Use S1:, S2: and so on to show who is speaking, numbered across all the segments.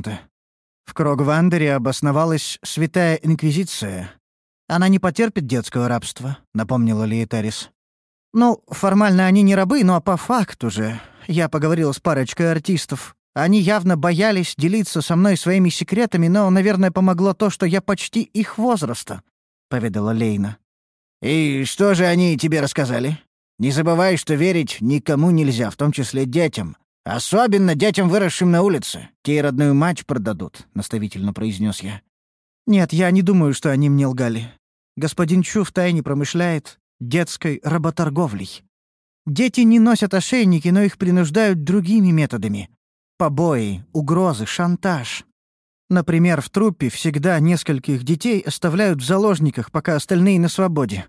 S1: Ульданте. «В Крогвандере обосновалась Святая Инквизиция. Она не потерпит детского рабства», — напомнила Лиетарис. «Ну, формально они не рабы, но по факту же. Я поговорила с парочкой артистов. Они явно боялись делиться со мной своими секретами, но, наверное, помогло то, что я почти их возраста», — поведала Лейна.
S2: «И что же они тебе рассказали? Не забывай, что верить никому нельзя, в том числе детям. Особенно детям, выросшим на улице. Те и родную мать продадут», — наставительно произнес я.
S1: «Нет, я не думаю, что они мне лгали. Господин Чу втайне промышляет детской работорговлей. Дети не носят ошейники, но их принуждают другими методами. Побои, угрозы, шантаж. Например, в труппе всегда нескольких детей оставляют в заложниках, пока остальные на свободе.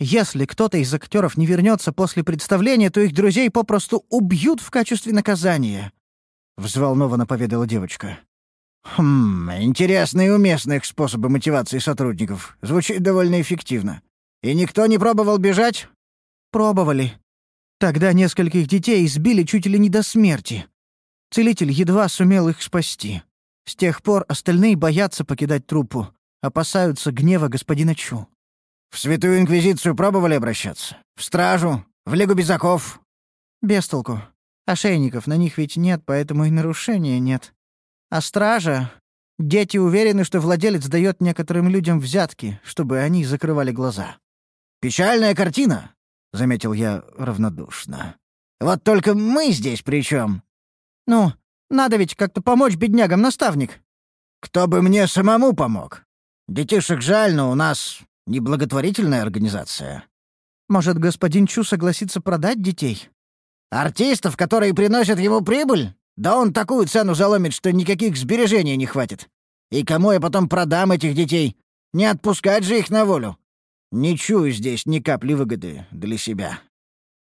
S1: Если кто-то из актеров не вернется после представления, то их друзей попросту убьют в качестве наказания», — взволнованно поведала девочка.
S2: «Хм, интересные и уместные способы мотивации сотрудников. Звучит довольно эффективно. И никто не пробовал бежать?»
S1: «Пробовали. Тогда нескольких детей избили чуть ли не до смерти. Целитель едва сумел их спасти. С тех пор остальные боятся покидать труппу, опасаются гнева господина Чу.
S2: «В Святую Инквизицию пробовали обращаться? В Стражу? В Лигу Безаков?»
S1: «Без толку. Ошейников на них ведь нет, поэтому и нарушения нет. А Стража? Дети уверены, что владелец дает некоторым людям взятки, чтобы они закрывали глаза».
S2: «Печальная картина», — заметил я равнодушно. «Вот только мы здесь при чем?
S1: «Ну, надо ведь как-то помочь беднягам, наставник».
S2: «Кто бы мне самому помог? Детишек жаль, но у нас неблаготворительная организация».
S1: «Может, господин Чу согласится продать детей?»
S2: «Артистов, которые приносят ему прибыль? Да он такую цену заломит, что никаких сбережений не хватит. И кому я потом продам этих детей? Не отпускать же их на волю. Не чую здесь ни капли выгоды для себя».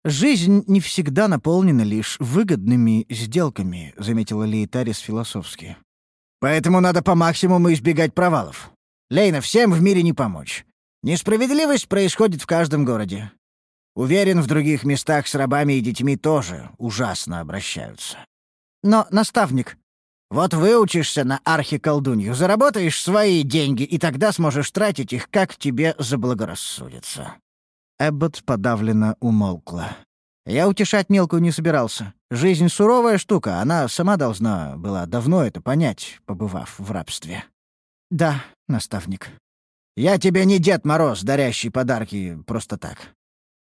S1: «Жизнь не всегда наполнена лишь выгодными сделками», — заметила Лейтарис философски.
S2: «Поэтому надо по максимуму избегать провалов. Лейна, всем в мире не помочь. Несправедливость происходит в каждом городе. Уверен, в других местах с рабами и детьми тоже ужасно обращаются.
S1: Но, наставник,
S2: вот выучишься на архиколдунью, заработаешь свои деньги, и тогда сможешь тратить их, как тебе заблагорассудится.
S1: Эббот подавленно умолкла. Я утешать мелкую не собирался. Жизнь — суровая штука, она сама должна была давно это понять, побывав в рабстве. Да, наставник.
S2: Я тебе не Дед Мороз, дарящий подарки просто так.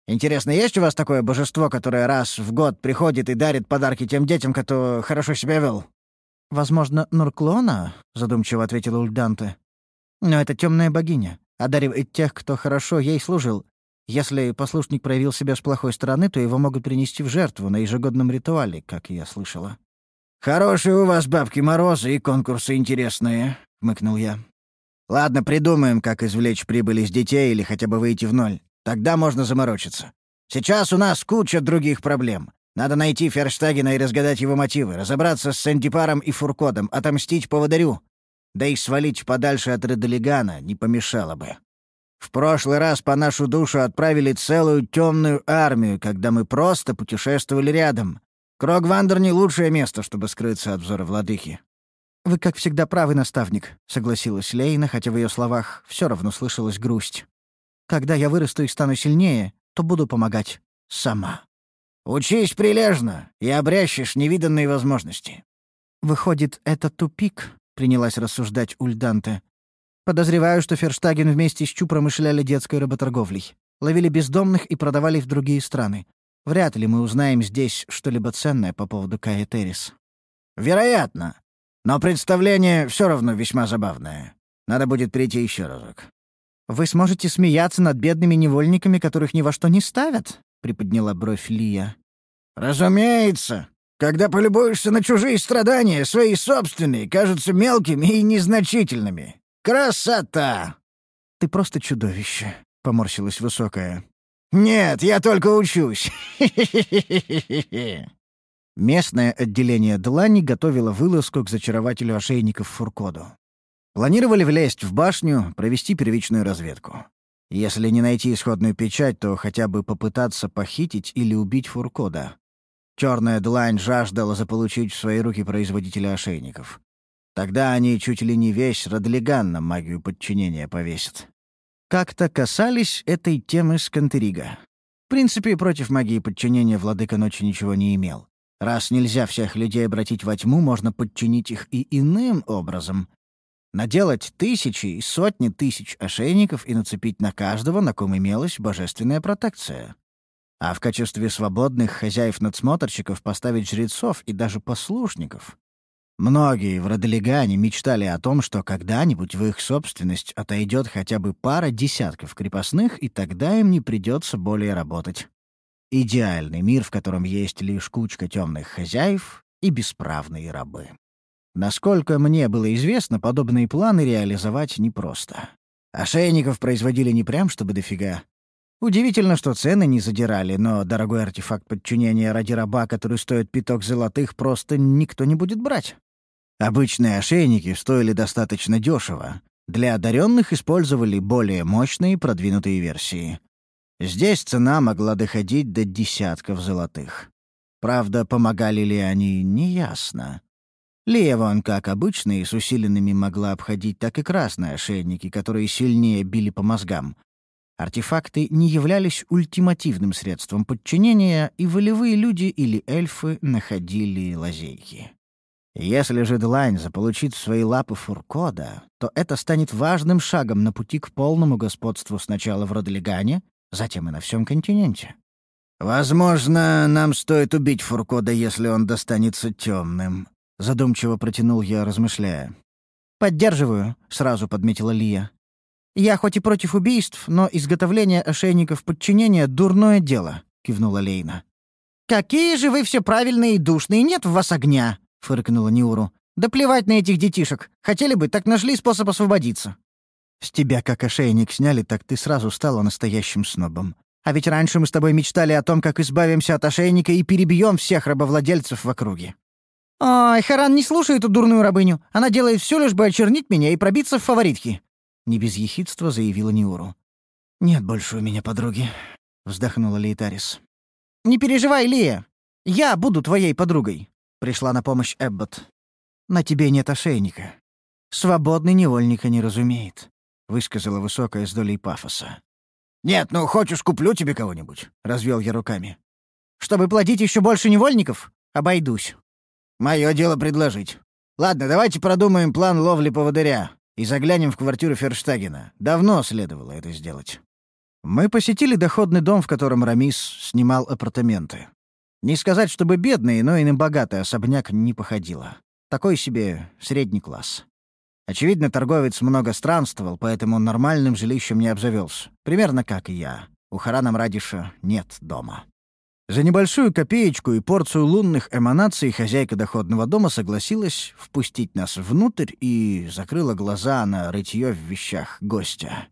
S2: Интересно, есть у вас такое божество, которое раз в год приходит и дарит подарки тем детям, кто хорошо себя вел?
S1: Возможно, Нурклона, задумчиво ответила Ульданте. Но это темная богиня, одаривает тех, кто хорошо ей служил, если послушник проявил себя с плохой стороны, то его могут принести в жертву на ежегодном ритуале, как я слышала.
S2: «Хорошие у вас бабки Морозы и конкурсы интересные», — хмыкнул я. «Ладно, придумаем, как извлечь прибыль из детей или хотя бы выйти в ноль. Тогда можно заморочиться. Сейчас у нас куча других проблем. Надо найти Ферштагена и разгадать его мотивы, разобраться с Сантипаром и Фуркодом, отомстить поводарю. Да и свалить подальше от Редлигана не помешало бы. В прошлый раз по нашу душу отправили целую темную армию, когда мы просто путешествовали рядом. Крогвандер не лучшее место, чтобы скрыться от взора владыки.
S1: «Вы, как всегда, правы, наставник», — согласилась Лейна, хотя в ее словах все равно слышалась грусть. «Когда я вырасту и стану сильнее, то буду помогать сама».
S2: «Учись прилежно и обрящешь невиданные возможности».
S1: «Выходит, это тупик», — принялась рассуждать Ульданте. Подозреваю, что Ферштаген вместе с Чу промышляли детской работорговлей. Ловили бездомных и продавали в другие страны. Вряд ли мы узнаем здесь что-либо ценное по поводу Кая Террис.
S2: Вероятно. Но представление все равно весьма забавное. Надо будет прийти еще разок.
S1: «Вы сможете смеяться над бедными невольниками, которых ни во что не ставят?» — приподняла бровь Лия.
S2: «Разумеется. Когда полюбуешься на чужие страдания, свои собственные кажутся мелкими и незначительными. «Красота!»
S1: «Ты просто чудовище», — поморщилась высокая.
S2: «Нет, я только учусь!»
S1: Местное отделение Длани готовило вылазку к зачарователю ошейников Фуркоду. Планировали влезть в башню, провести первичную разведку. Если не найти исходную печать, то хотя бы попытаться похитить или убить Фуркода. Черная длань жаждала заполучить в свои руки производителя ошейников.
S2: Тогда они чуть ли не весь Родлиган на магию подчинения повесят. Как-то касались этой темы Скантерига. В принципе, против магии подчинения владыка ночи ничего не имел. Раз нельзя всех людей обратить во тьму, можно подчинить их и иным образом. Наделать тысячи и сотни тысяч ошейников и нацепить на каждого, на ком имелась божественная протекция. А в качестве свободных хозяев-надсмотрщиков поставить жрецов и даже послушников. Многие в Родолегане мечтали о том, что когда-нибудь в их собственность отойдет хотя бы пара десятков крепостных, и тогда им не придется более работать. Идеальный мир, в котором есть лишь кучка темных хозяев и бесправные рабы. Насколько мне было известно, подобные планы реализовать непросто. Ошейников производили не прям чтобы дофига. Удивительно, что цены не задирали, но дорогой артефакт подчинения ради раба, который стоит пяток золотых, просто никто не будет брать. Обычные ошейники стоили достаточно дешево. Для одаренных использовали более мощные продвинутые версии. Здесь цена могла доходить до десятков золотых. Правда, помогали ли они, неясно. Лия вон, как обычно, и с усиленными могла обходить так и красные ошейники, которые сильнее били по мозгам. Артефакты не являлись ультимативным средством подчинения, и волевые люди или эльфы находили лазейки. Если же Длайн заполучит в свои лапы Фуркода, то это станет важным шагом на пути к полному господству сначала в Родлигане, затем и на всем континенте. «Возможно, нам стоит убить Фуркода, если он достанется темным», — задумчиво протянул я, размышляя. «Поддерживаю», — сразу подметила Лия. «Я хоть и против убийств, но изготовление ошейников подчинения — дурное дело», — кивнула Лейна. «Какие же вы все правильные и душные, нет в вас огня!» — фыркнула Неуру. «Да плевать на этих детишек. Хотели бы, так нашли способ освободиться». С тебя как ошейник сняли, так ты сразу стала настоящим снобом. А ведь раньше мы с тобой мечтали о том, как избавимся от ошейника и перебьем всех рабовладельцев в округе. «Ой, Харан, не слушай эту дурную рабыню. Она делает все, лишь бы очернить меня и пробиться в фаворитки». Не без ехидства заявила Неуру. «Нет больше у меня подруги», — вздохнула Лейтарис. «Не переживай, Лия. Я буду твоей подругой», — пришла на помощь Эббот. «На тебе нет ошейника. Свободный невольника не разумеет. — высказала высокая с долей пафоса. «Нет, ну хочешь, куплю тебе кого-нибудь», — развел я руками. «Чтобы платить еще больше невольников? Обойдусь». «Мое дело предложить. Ладно, давайте продумаем план ловли поводыря и заглянем в квартиру Ферштагена. Давно следовало это сделать». Мы посетили доходный дом, в котором Рамис снимал апартаменты. Не сказать, чтобы бедный, но и на богатый особняк не походило. Такой себе средний класс. Очевидно, торговец много странствовал, поэтому нормальным жилищем не обзавелся. Примерно как и я. У Харана Мрадиша нет дома. За небольшую копеечку и порцию лунных эманаций хозяйка доходного дома согласилась впустить нас внутрь и закрыла глаза на рытье в вещах гостя.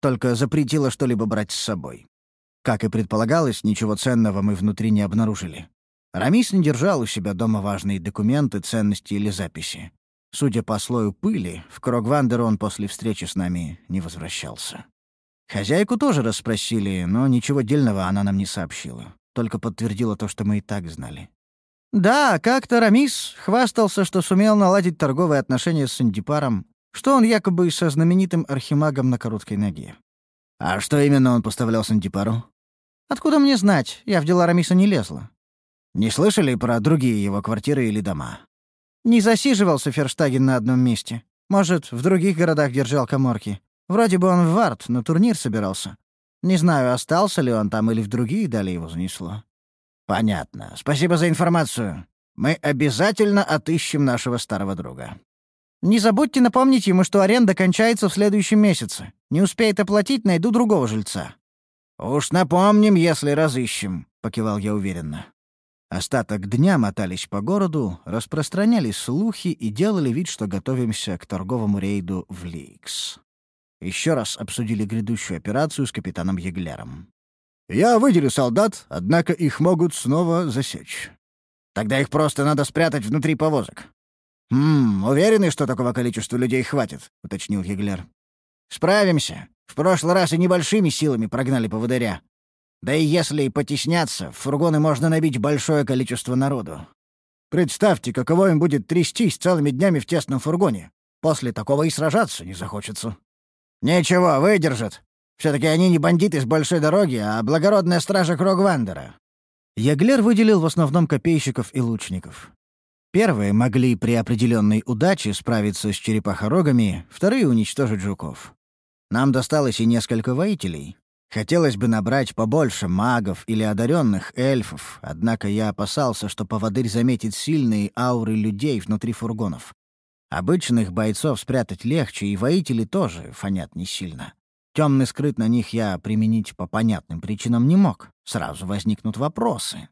S2: Только запретила что-либо брать с собой. Как и предполагалось, ничего ценного мы внутри не обнаружили. Рамис не держал у себя дома важные документы, ценности или записи. Судя по слою пыли, в Крогвандер он после встречи с нами не возвращался. Хозяйку тоже расспросили, но ничего дельного она нам не сообщила. Только подтвердила то, что мы и так знали. Да, как-то Рамис хвастался, что сумел наладить торговые отношения с Сандипаром, что он якобы со знаменитым архимагом на короткой ноге. А что именно он поставлял Сандипару? Откуда мне знать? Я в дела Рамиса не лезла. Не слышали про другие его квартиры или дома? Не засиживался Ферштаген на одном месте. Может, в других городах держал коморки. Вроде бы он в Варт на турнир собирался. Не знаю, остался ли он там или в другие дали его занесло. Понятно. Спасибо за информацию. Мы обязательно отыщем нашего старого друга. Не забудьте напомнить ему, что аренда кончается в следующем месяце. Не успеет оплатить, найду другого жильца. Уж напомним, если разыщем, покивал я уверенно. Остаток дня мотались по городу, распространяли слухи и делали вид, что готовимся к торговому рейду в Лейкс. Еще раз обсудили грядущую операцию с капитаном Еглером. «Я выделю солдат, однако их могут снова засечь. Тогда их просто надо спрятать внутри повозок». «Хм, уверены, что такого количества людей хватит?» — уточнил Еглер. «Справимся. В прошлый раз и небольшими силами прогнали поводыря. Да и если и потесняться, в фургоны можно набить большое количество народу. Представьте, каково им будет трястись целыми днями в тесном фургоне. После такого и сражаться не захочется. Ничего, выдержат. все таки они не бандиты с большой дороги, а благородная стража Крогвандера.
S1: Яглер выделил в основном копейщиков и лучников. Первые могли при определенной удаче справиться с черепахорогами, вторые — уничтожить жуков. Нам досталось и несколько воителей. Хотелось бы набрать побольше магов или одаренных эльфов, однако я опасался, что поводырь заметит сильные ауры людей внутри фургонов. Обычных бойцов спрятать легче, и воители тоже фонят не сильно. Темный скрыт на них я применить по понятным причинам не мог. Сразу возникнут вопросы.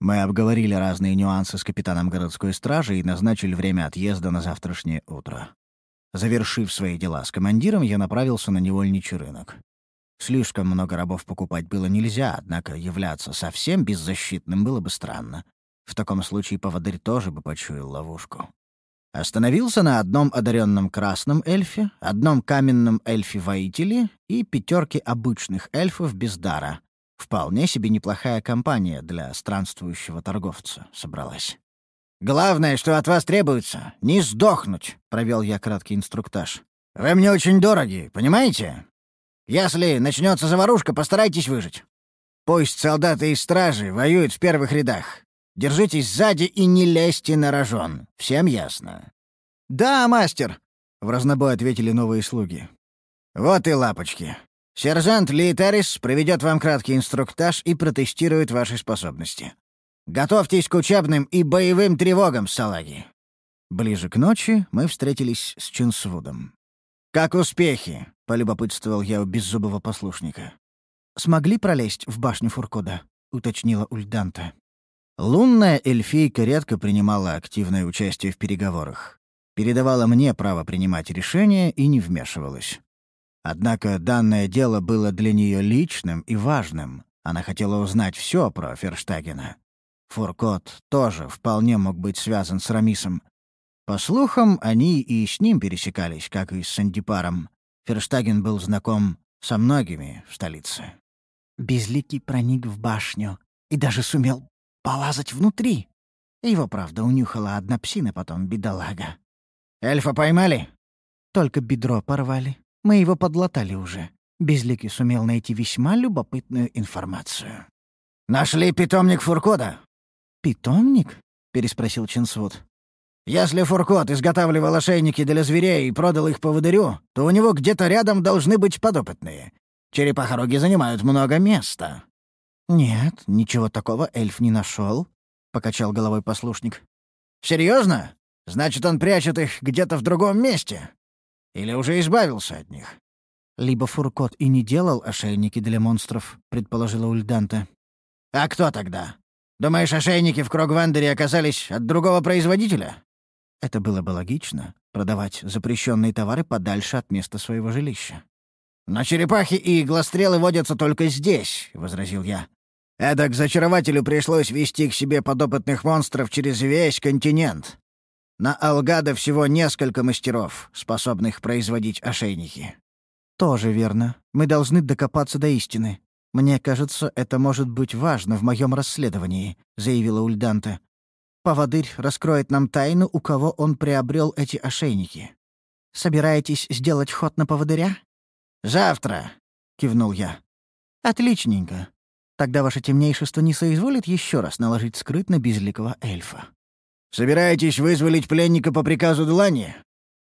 S1: Мы обговорили разные нюансы с капитаном городской стражи и назначили время отъезда на завтрашнее утро. Завершив свои дела с командиром, я направился на невольничий рынок. Слишком много рабов покупать было нельзя, однако являться совсем беззащитным было бы странно. В таком случае поводырь тоже бы почуял ловушку. Остановился на одном одаренном красном эльфе, одном каменном эльфе-воителе и пятерке обычных эльфов без дара. Вполне себе неплохая компания для странствующего торговца собралась.
S2: «Главное, что от вас требуется — не сдохнуть», — провел я краткий инструктаж. «Вы мне очень дороги, понимаете? Если начнется заварушка, постарайтесь выжить. Пусть солдаты и стражи воюют в первых рядах. Держитесь сзади и не лезьте на рожон. Всем ясно?»
S1: «Да, мастер!» — в разнобой ответили новые слуги.
S2: «Вот и лапочки. Сержант Лейтерис проведет вам краткий инструктаж и протестирует ваши способности. Готовьтесь к учебным и боевым тревогам, салаги».
S1: Ближе к ночи мы встретились с Чинсвудом.
S2: «Как успехи?» — полюбопытствовал я у беззубого послушника.
S1: «Смогли пролезть в башню Фуркода?» — уточнила Ульданта. Лунная эльфийка редко принимала активное участие в переговорах. Передавала мне право принимать решения и не вмешивалась. Однако данное дело было для нее личным и важным. Она хотела узнать все про Ферштагена. Фуркот тоже вполне мог быть связан с Рамисом. По слухам, они и с ним пересекались, как и с Сандипаром. Ферштаген был знаком со многими в столице. Безликий проник в башню и даже сумел полазать внутри. Его, правда, унюхала одна псина, потом бедолага.
S2: «Эльфа поймали?»
S1: «Только бедро порвали. Мы его подлатали уже. Безликий сумел найти весьма любопытную информацию».
S2: «Нашли питомник Фуркода?»
S1: «Питомник?» — переспросил Чинсвуд.
S2: «Если Фуркот изготавливал ошейники для зверей и продал их поводырю, то у него где-то рядом должны быть подопытные. Черепахороги занимают много места».
S1: «Нет, ничего такого эльф не нашел, покачал головой послушник.
S2: Серьезно? Значит, он прячет их где-то в другом месте? Или уже избавился от них?»
S1: «Либо Фуркот и не делал ошейники для монстров», — предположила Ульданта.
S2: «А кто тогда? Думаешь, ошейники в Крогвандере оказались от другого производителя?»
S1: Это было бы логично — продавать запрещенные товары подальше от места своего жилища.
S2: «Но черепахи и иглострелы водятся только здесь», — возразил я. Эдак зачарователю пришлось вести к себе подопытных монстров через весь континент. На Алгада всего несколько мастеров, способных производить ошейники.
S1: Тоже верно. Мы должны докопаться до истины. Мне кажется, это может быть важно в моем расследовании, заявила Ульданта. Поводырь раскроет нам тайну, у кого он приобрел эти ошейники. Собираетесь сделать ход на поводыря?
S2: Завтра, кивнул я.
S1: Отличненько. Тогда ваше темнейшество не соизволит еще раз наложить скрыт на безликого эльфа.
S2: «Собираетесь вызволить пленника по приказу Длани?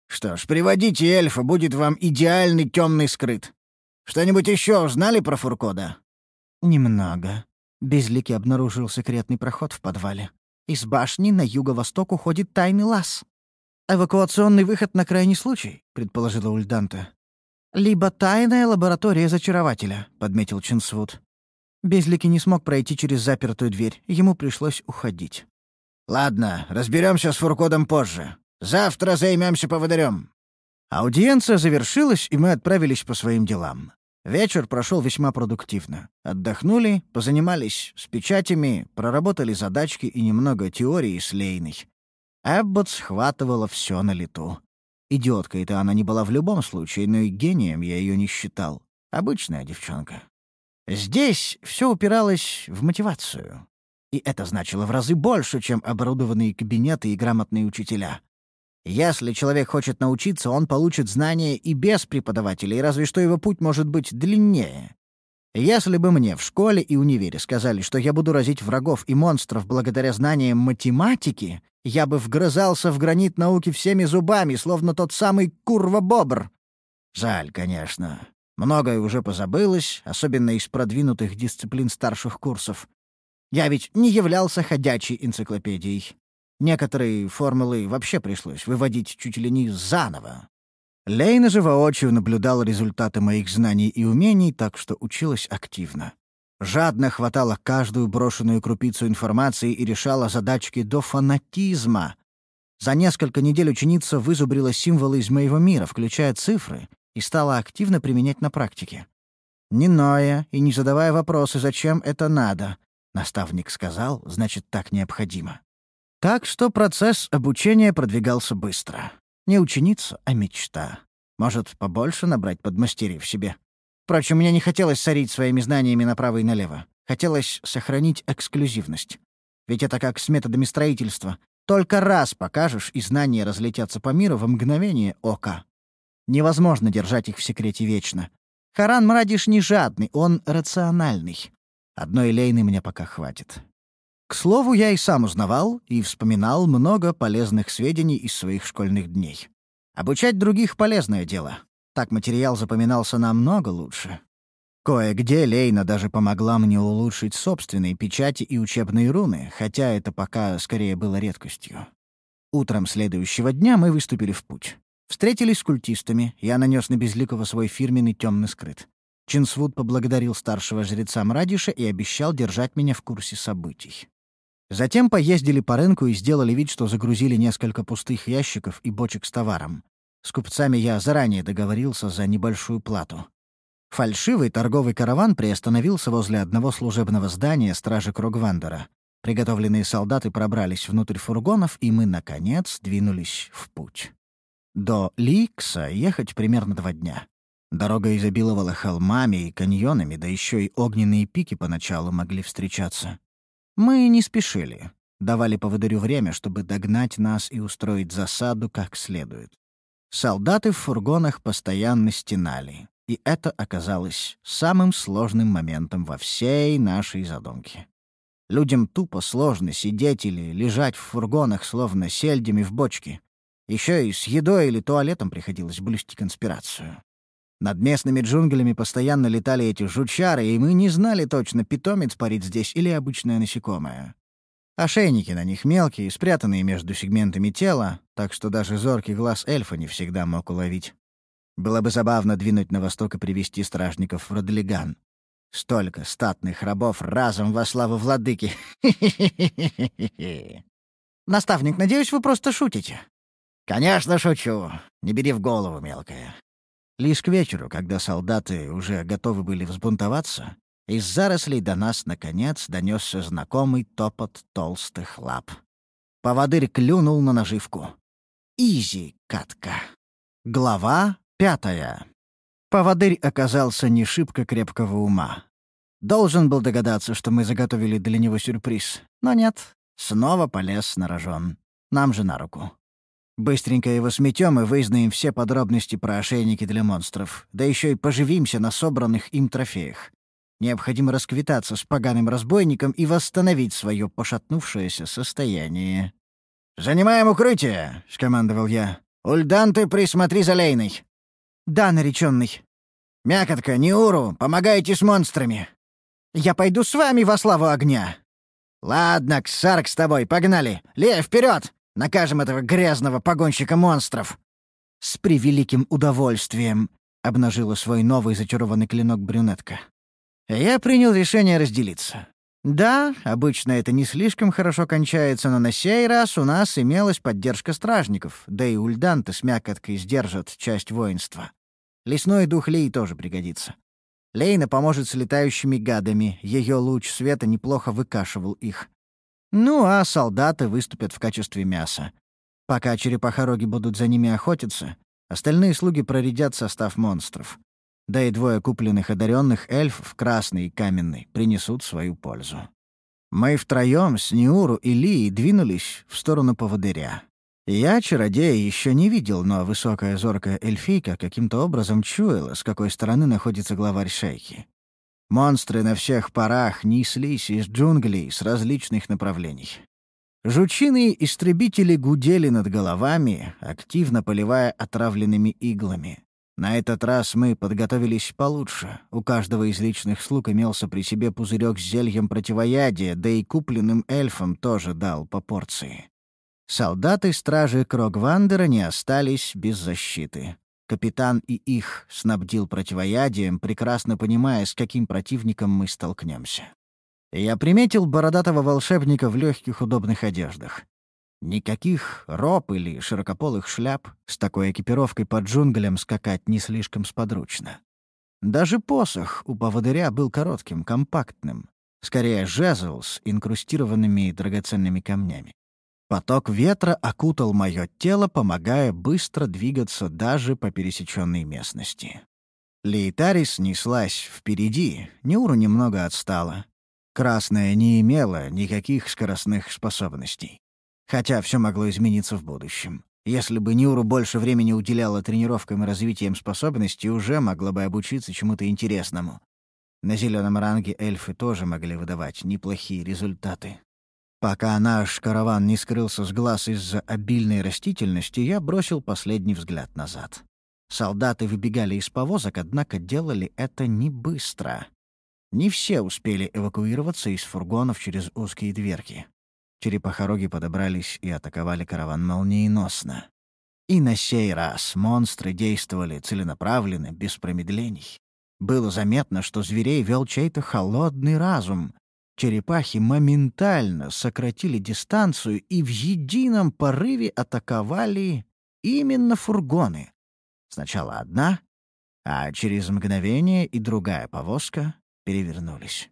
S2: Что ж, приводите эльфа, будет вам идеальный темный скрыт. Что-нибудь еще узнали про Фуркода?»
S1: «Немного». Безликий обнаружил секретный проход в подвале. Из башни на юго-восток уходит тайный лаз. «Эвакуационный выход на крайний случай», — предположила Ульданта. «Либо тайная лаборатория зачарователя», — подметил Чинсвуд. Безлики не смог пройти через запертую дверь. Ему пришлось уходить.
S2: «Ладно, разберемся с Фуркодом позже. Завтра займемся поводырем».
S1: Аудиенция завершилась, и мы отправились по своим делам. Вечер прошел весьма продуктивно. Отдохнули, позанимались с печатями, проработали задачки и немного теории с Лейной. Эббот схватывала все на лету. Идиоткой-то она не была в любом случае, но и гением я ее не считал. Обычная девчонка. Здесь все упиралось в мотивацию.
S2: И это значило в разы больше, чем оборудованные кабинеты и грамотные учителя. Если человек хочет научиться, он получит знания и без преподавателей, разве что его путь может быть длиннее. Если бы мне в школе и универе сказали, что я буду разить врагов и монстров благодаря знаниям математики, я бы вгрызался в гранит науки всеми зубами, словно тот самый курва-бобр. Жаль, конечно. Многое уже позабылось, особенно из продвинутых дисциплин старших курсов. Я ведь не являлся ходячей энциклопедией. Некоторые формулы вообще пришлось выводить чуть ли не заново. Лейна же воочию наблюдала результаты моих знаний и умений, так что училась активно. Жадно хватала каждую брошенную крупицу информации и решала задачки до фанатизма. За несколько недель ученица вызубрила символы из моего мира, включая цифры, и стала активно применять на практике. Не ноя и не задавая вопросы, зачем это надо. Наставник сказал, значит, так необходимо. Так что процесс обучения продвигался быстро. Не ученица, а мечта. Может, побольше набрать подмастерьев себе. Впрочем, мне не хотелось сорить своими знаниями направо и налево. Хотелось сохранить эксклюзивность. Ведь это как с методами строительства. Только раз покажешь, и знания разлетятся по миру в мгновение ока. Невозможно держать их в секрете вечно. Харан Мрадиш не жадный, он рациональный. Одной лейны мне пока хватит. К слову, я и сам узнавал и вспоминал много полезных сведений из своих школьных дней. Обучать других — полезное дело. Так материал запоминался намного лучше. Кое-где Лейна даже помогла мне улучшить собственные печати и учебные руны, хотя это пока скорее было редкостью. Утром следующего дня мы выступили в путь. Встретились с культистами, я нанес на Безликого свой фирменный темный скрыт. Чинсвуд поблагодарил старшего жреца Мрадиша и обещал держать меня в курсе событий. Затем поездили по рынку и сделали вид, что загрузили несколько пустых ящиков и бочек с товаром. С купцами я заранее договорился за небольшую плату. Фальшивый торговый караван приостановился возле одного служебного здания стражи Кругвандера. Приготовленные солдаты пробрались внутрь фургонов, и мы, наконец, двинулись в путь. До Ликса ехать примерно два дня. Дорога изобиловала холмами и каньонами, да еще и огненные пики поначалу могли встречаться. Мы не спешили, давали поводырю время, чтобы догнать нас и устроить засаду как следует. Солдаты в фургонах постоянно стенали, и это оказалось самым сложным моментом во всей нашей задумке. Людям тупо сложно сидеть или лежать в фургонах, словно сельдями в бочке. Еще и с едой или туалетом приходилось блюсти конспирацию. Над местными джунглями постоянно летали эти жучары, и мы не знали точно, питомец парит здесь или обычное насекомое. Ошейники на них мелкие, спрятанные между сегментами тела, так что даже зоркий глаз эльфа не всегда мог уловить. Было бы забавно двинуть на восток и привести стражников в Родлиган. Столько статных рабов разом во славу владыки. Наставник, надеюсь, вы просто шутите. Конечно, шучу. Не бери в голову, мелкая. Лишь к вечеру, когда солдаты уже готовы были взбунтоваться, из зарослей до нас, наконец, донесся знакомый топот толстых лап. Поводырь клюнул на наживку. Изи, катка. Глава пятая. Поводырь оказался не шибко крепкого ума. Должен был догадаться, что мы заготовили для него сюрприз. Но нет, снова полез на рожон. Нам же на руку. Быстренько его сметем и выизнаем все подробности про ошейники для монстров, да еще и поживимся на собранных им трофеях. Необходимо расквитаться с поганым разбойником и восстановить свое пошатнувшееся состояние. «Занимаем укрытие!» — скомандовал я. «Ульдан, ты присмотри за Лейной!»
S1: «Да, нареченный.
S2: «Мякотка, Неуру, помогайте с монстрами!»
S1: «Я пойду с вами во славу огня!»
S2: «Ладно, Ксарк с тобой, погнали! Лев, вперед! Накажем этого грязного погонщика монстров!»
S1: «С превеликим удовольствием!» — обнажила свой новый зачарованный клинок брюнетка.
S2: Я принял решение разделиться. Да, обычно это не слишком хорошо кончается, но на сей раз у нас имелась поддержка стражников, да и ульданты с мякоткой сдержат часть воинства. Лесной дух Лей тоже пригодится. Лейна поможет с летающими гадами, ее луч света неплохо выкашивал их. Ну, а солдаты выступят в качестве мяса. Пока черепахороги будут за ними охотиться, остальные слуги проредят состав монстров. Да и двое купленных одаренных эльфов, красный и каменный, принесут свою пользу.
S1: Мы втроем с Неуру и Лией двинулись в сторону поводыря. Я чародея еще не видел, но высокая зоркая эльфийка каким-то образом чуяла, с какой стороны находится главарь шейки. Монстры на всех парах неслись из джунглей с различных направлений. Жучиные истребители гудели над головами, активно поливая отравленными иглами. На этот раз мы подготовились получше. У каждого из личных слуг имелся при себе пузырек с зельем противоядия, да и купленным эльфам тоже дал по порции. Солдаты стражи Крогвандера не остались без защиты. Капитан и их снабдил противоядием, прекрасно понимая, с каким противником мы столкнемся. Я приметил бородатого волшебника в легких удобных одеждах. Никаких роб или широкополых шляп с такой экипировкой под джунглям скакать не слишком сподручно. Даже посох у поводыря был коротким, компактным, скорее жезл с инкрустированными драгоценными камнями. Поток ветра окутал мое тело, помогая быстро двигаться даже по пересеченной местности. Лейтарис неслась впереди, Неуру немного отстала. Красная не имела никаких скоростных способностей. Хотя все могло измениться в будущем. Если бы Нюру больше времени уделяла тренировкам и развитием способностей, уже могла бы обучиться чему-то интересному. На зеленом ранге эльфы тоже могли выдавать неплохие результаты. Пока наш караван не скрылся с глаз из-за обильной растительности, я бросил последний взгляд назад. Солдаты выбегали из повозок, однако делали это не быстро. Не все успели эвакуироваться из фургонов через узкие дверки. Черепахороги подобрались и атаковали караван молниеносно. И на сей раз монстры действовали целенаправленно, без промедлений. Было заметно, что зверей вел чей-то холодный разум, Черепахи моментально сократили дистанцию и в едином порыве атаковали именно фургоны. Сначала одна, а через мгновение и другая повозка перевернулись.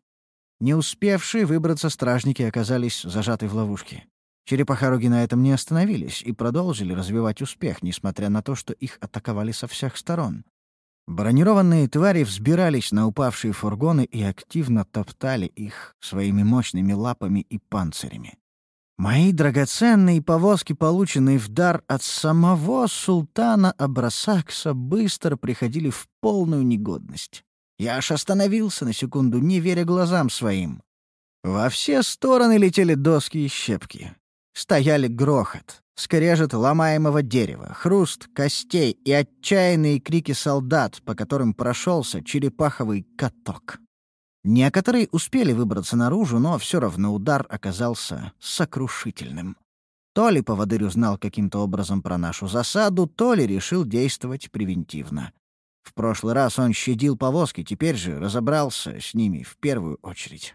S1: Не успевшие выбраться стражники оказались зажаты в ловушке. Черепахороги на этом не остановились и продолжили развивать успех, несмотря на то, что их атаковали со всех сторон. Бронированные твари взбирались на упавшие фургоны и активно топтали их своими мощными лапами и панцирями. Мои драгоценные повозки, полученные в дар от самого султана Абрасакса, быстро приходили в полную негодность. Я аж остановился на секунду, не веря глазам своим. Во все стороны летели доски и щепки. Стояли грохот, скрежет ломаемого дерева, хруст костей и отчаянные крики солдат, по которым прошелся черепаховый каток. Некоторые успели выбраться наружу, но все равно удар оказался сокрушительным. То ли поводырь узнал каким-то образом про нашу засаду, то ли решил действовать превентивно. В прошлый раз он щадил повозки, теперь же разобрался с ними в первую очередь.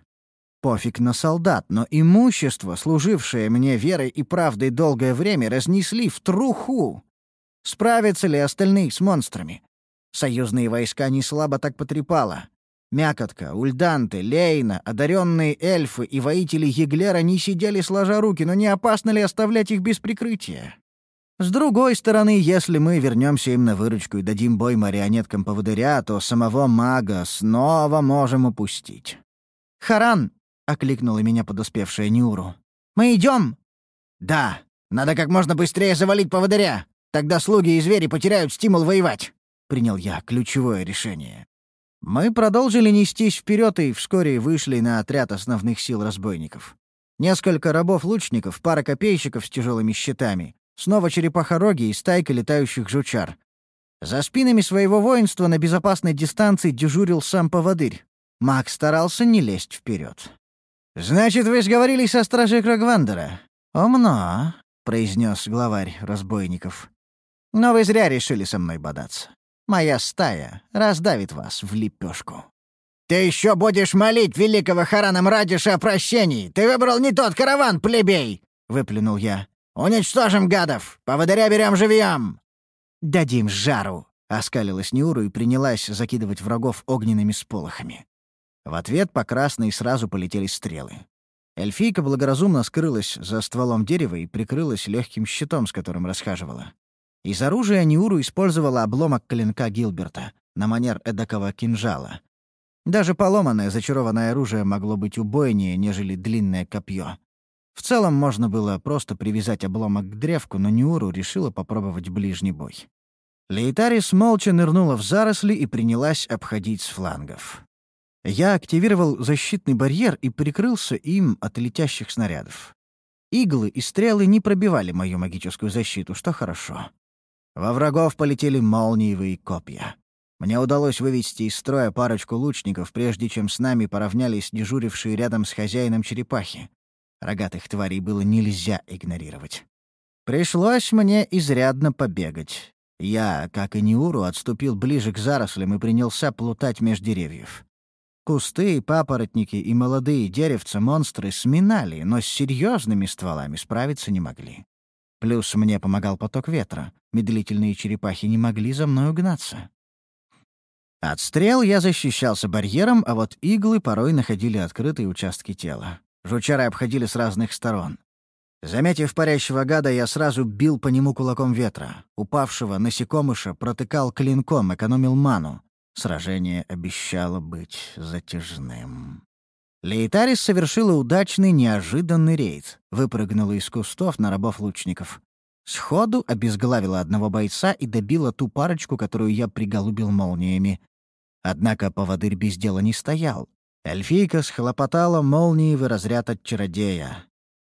S1: Пофиг на солдат, но имущество, служившее мне верой и правдой долгое время, разнесли в труху. Справятся ли остальные с монстрами? Союзные войска не слабо так потрепало. Мякотка, Ульданты, Лейна, одаренные эльфы и воители Еглера не сидели сложа руки, но не опасно ли оставлять их без прикрытия? С другой стороны, если мы вернемся им на выручку и дадим бой марионеткам поводыря, то самого мага снова можем упустить. «Харан!» — окликнула меня подоспевшая Нюру. «Мы идем?» «Да. Надо как можно быстрее завалить поводыря. Тогда слуги и звери потеряют стимул воевать», — принял я ключевое решение. Мы продолжили нестись вперед и вскоре вышли на отряд основных сил разбойников. Несколько рабов-лучников, пара копейщиков с тяжелыми щитами, снова черепахороги и стайка летающих жучар. За спинами своего воинства на безопасной дистанции дежурил сам поводырь. Маг старался не лезть вперед. «Значит, вы сговорились со стражей Крагвандера?» «Умно», — произнес главарь разбойников. «Но вы зря решили со мной бодаться. Моя стая раздавит вас в лепешку». «Ты еще будешь молить великого Харана Мрадиша о прощении! Ты выбрал не тот караван, плебей!» — выплюнул я. «Уничтожим гадов! Поводыря берем живьем!» «Дадим жару!» — оскалилась Нюру и принялась закидывать врагов огненными сполохами. В ответ по красной сразу полетели стрелы. Эльфийка благоразумно скрылась за стволом дерева и прикрылась легким щитом, с которым расхаживала. Из оружия Ниуру использовала обломок клинка Гилберта на манер эдакого кинжала. Даже поломанное зачарованное оружие могло быть убойнее, нежели длинное копье. В целом можно было просто привязать обломок к древку, но Нюру решила попробовать ближний бой. Лейтарис молча нырнула в заросли и принялась обходить с флангов. Я активировал защитный барьер и прикрылся им от летящих снарядов. Иглы и стрелы не пробивали мою магическую защиту, что хорошо. Во врагов полетели молниевые копья. Мне удалось вывести из строя парочку лучников, прежде чем с нами поравнялись дежурившие рядом с хозяином черепахи. Рогатых тварей было нельзя игнорировать. Пришлось мне изрядно побегать. Я, как и Неуру, отступил ближе к зарослям и принялся плутать меж деревьев. Кусты, папоротники и молодые деревца монстры сминали, но с серьезными стволами справиться не могли. Плюс мне помогал поток ветра. Медлительные черепахи не могли за мной угнаться. От стрел я защищался барьером, а вот иглы порой находили открытые участки тела. Жучары обходили с разных сторон. Заметив парящего гада, я сразу бил по нему кулаком ветра. Упавшего насекомыша протыкал клинком, экономил ману. Сражение обещало быть затяжным. Лейтарис совершила удачный, неожиданный рейд. Выпрыгнула из кустов на рабов-лучников. Сходу обезглавила одного бойца и добила ту парочку, которую я приголубил молниями. Однако поводырь без дела не стоял. Эльфийка схлопотала молниевый разряд от чародея.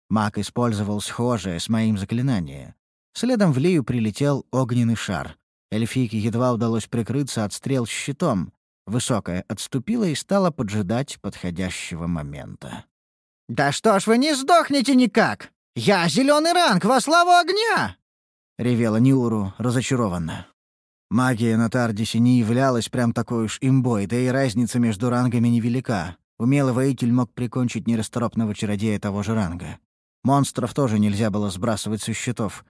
S1: Маг использовал схожее с моим заклинание. Следом в Лию прилетел огненный шар. Эльфийке едва удалось прикрыться от стрел щитом. Высокая отступила и стала поджидать подходящего момента.
S2: «Да что ж вы не сдохнете никак! Я зеленый ранг во славу огня!»
S1: — ревела Ниуру разочарованно. Магия на Тардисе не являлась прям такой уж имбой, да и разница между рангами невелика. Умелый воитель мог прикончить нерасторопного чародея того же ранга. Монстров тоже нельзя было сбрасывать со счетов.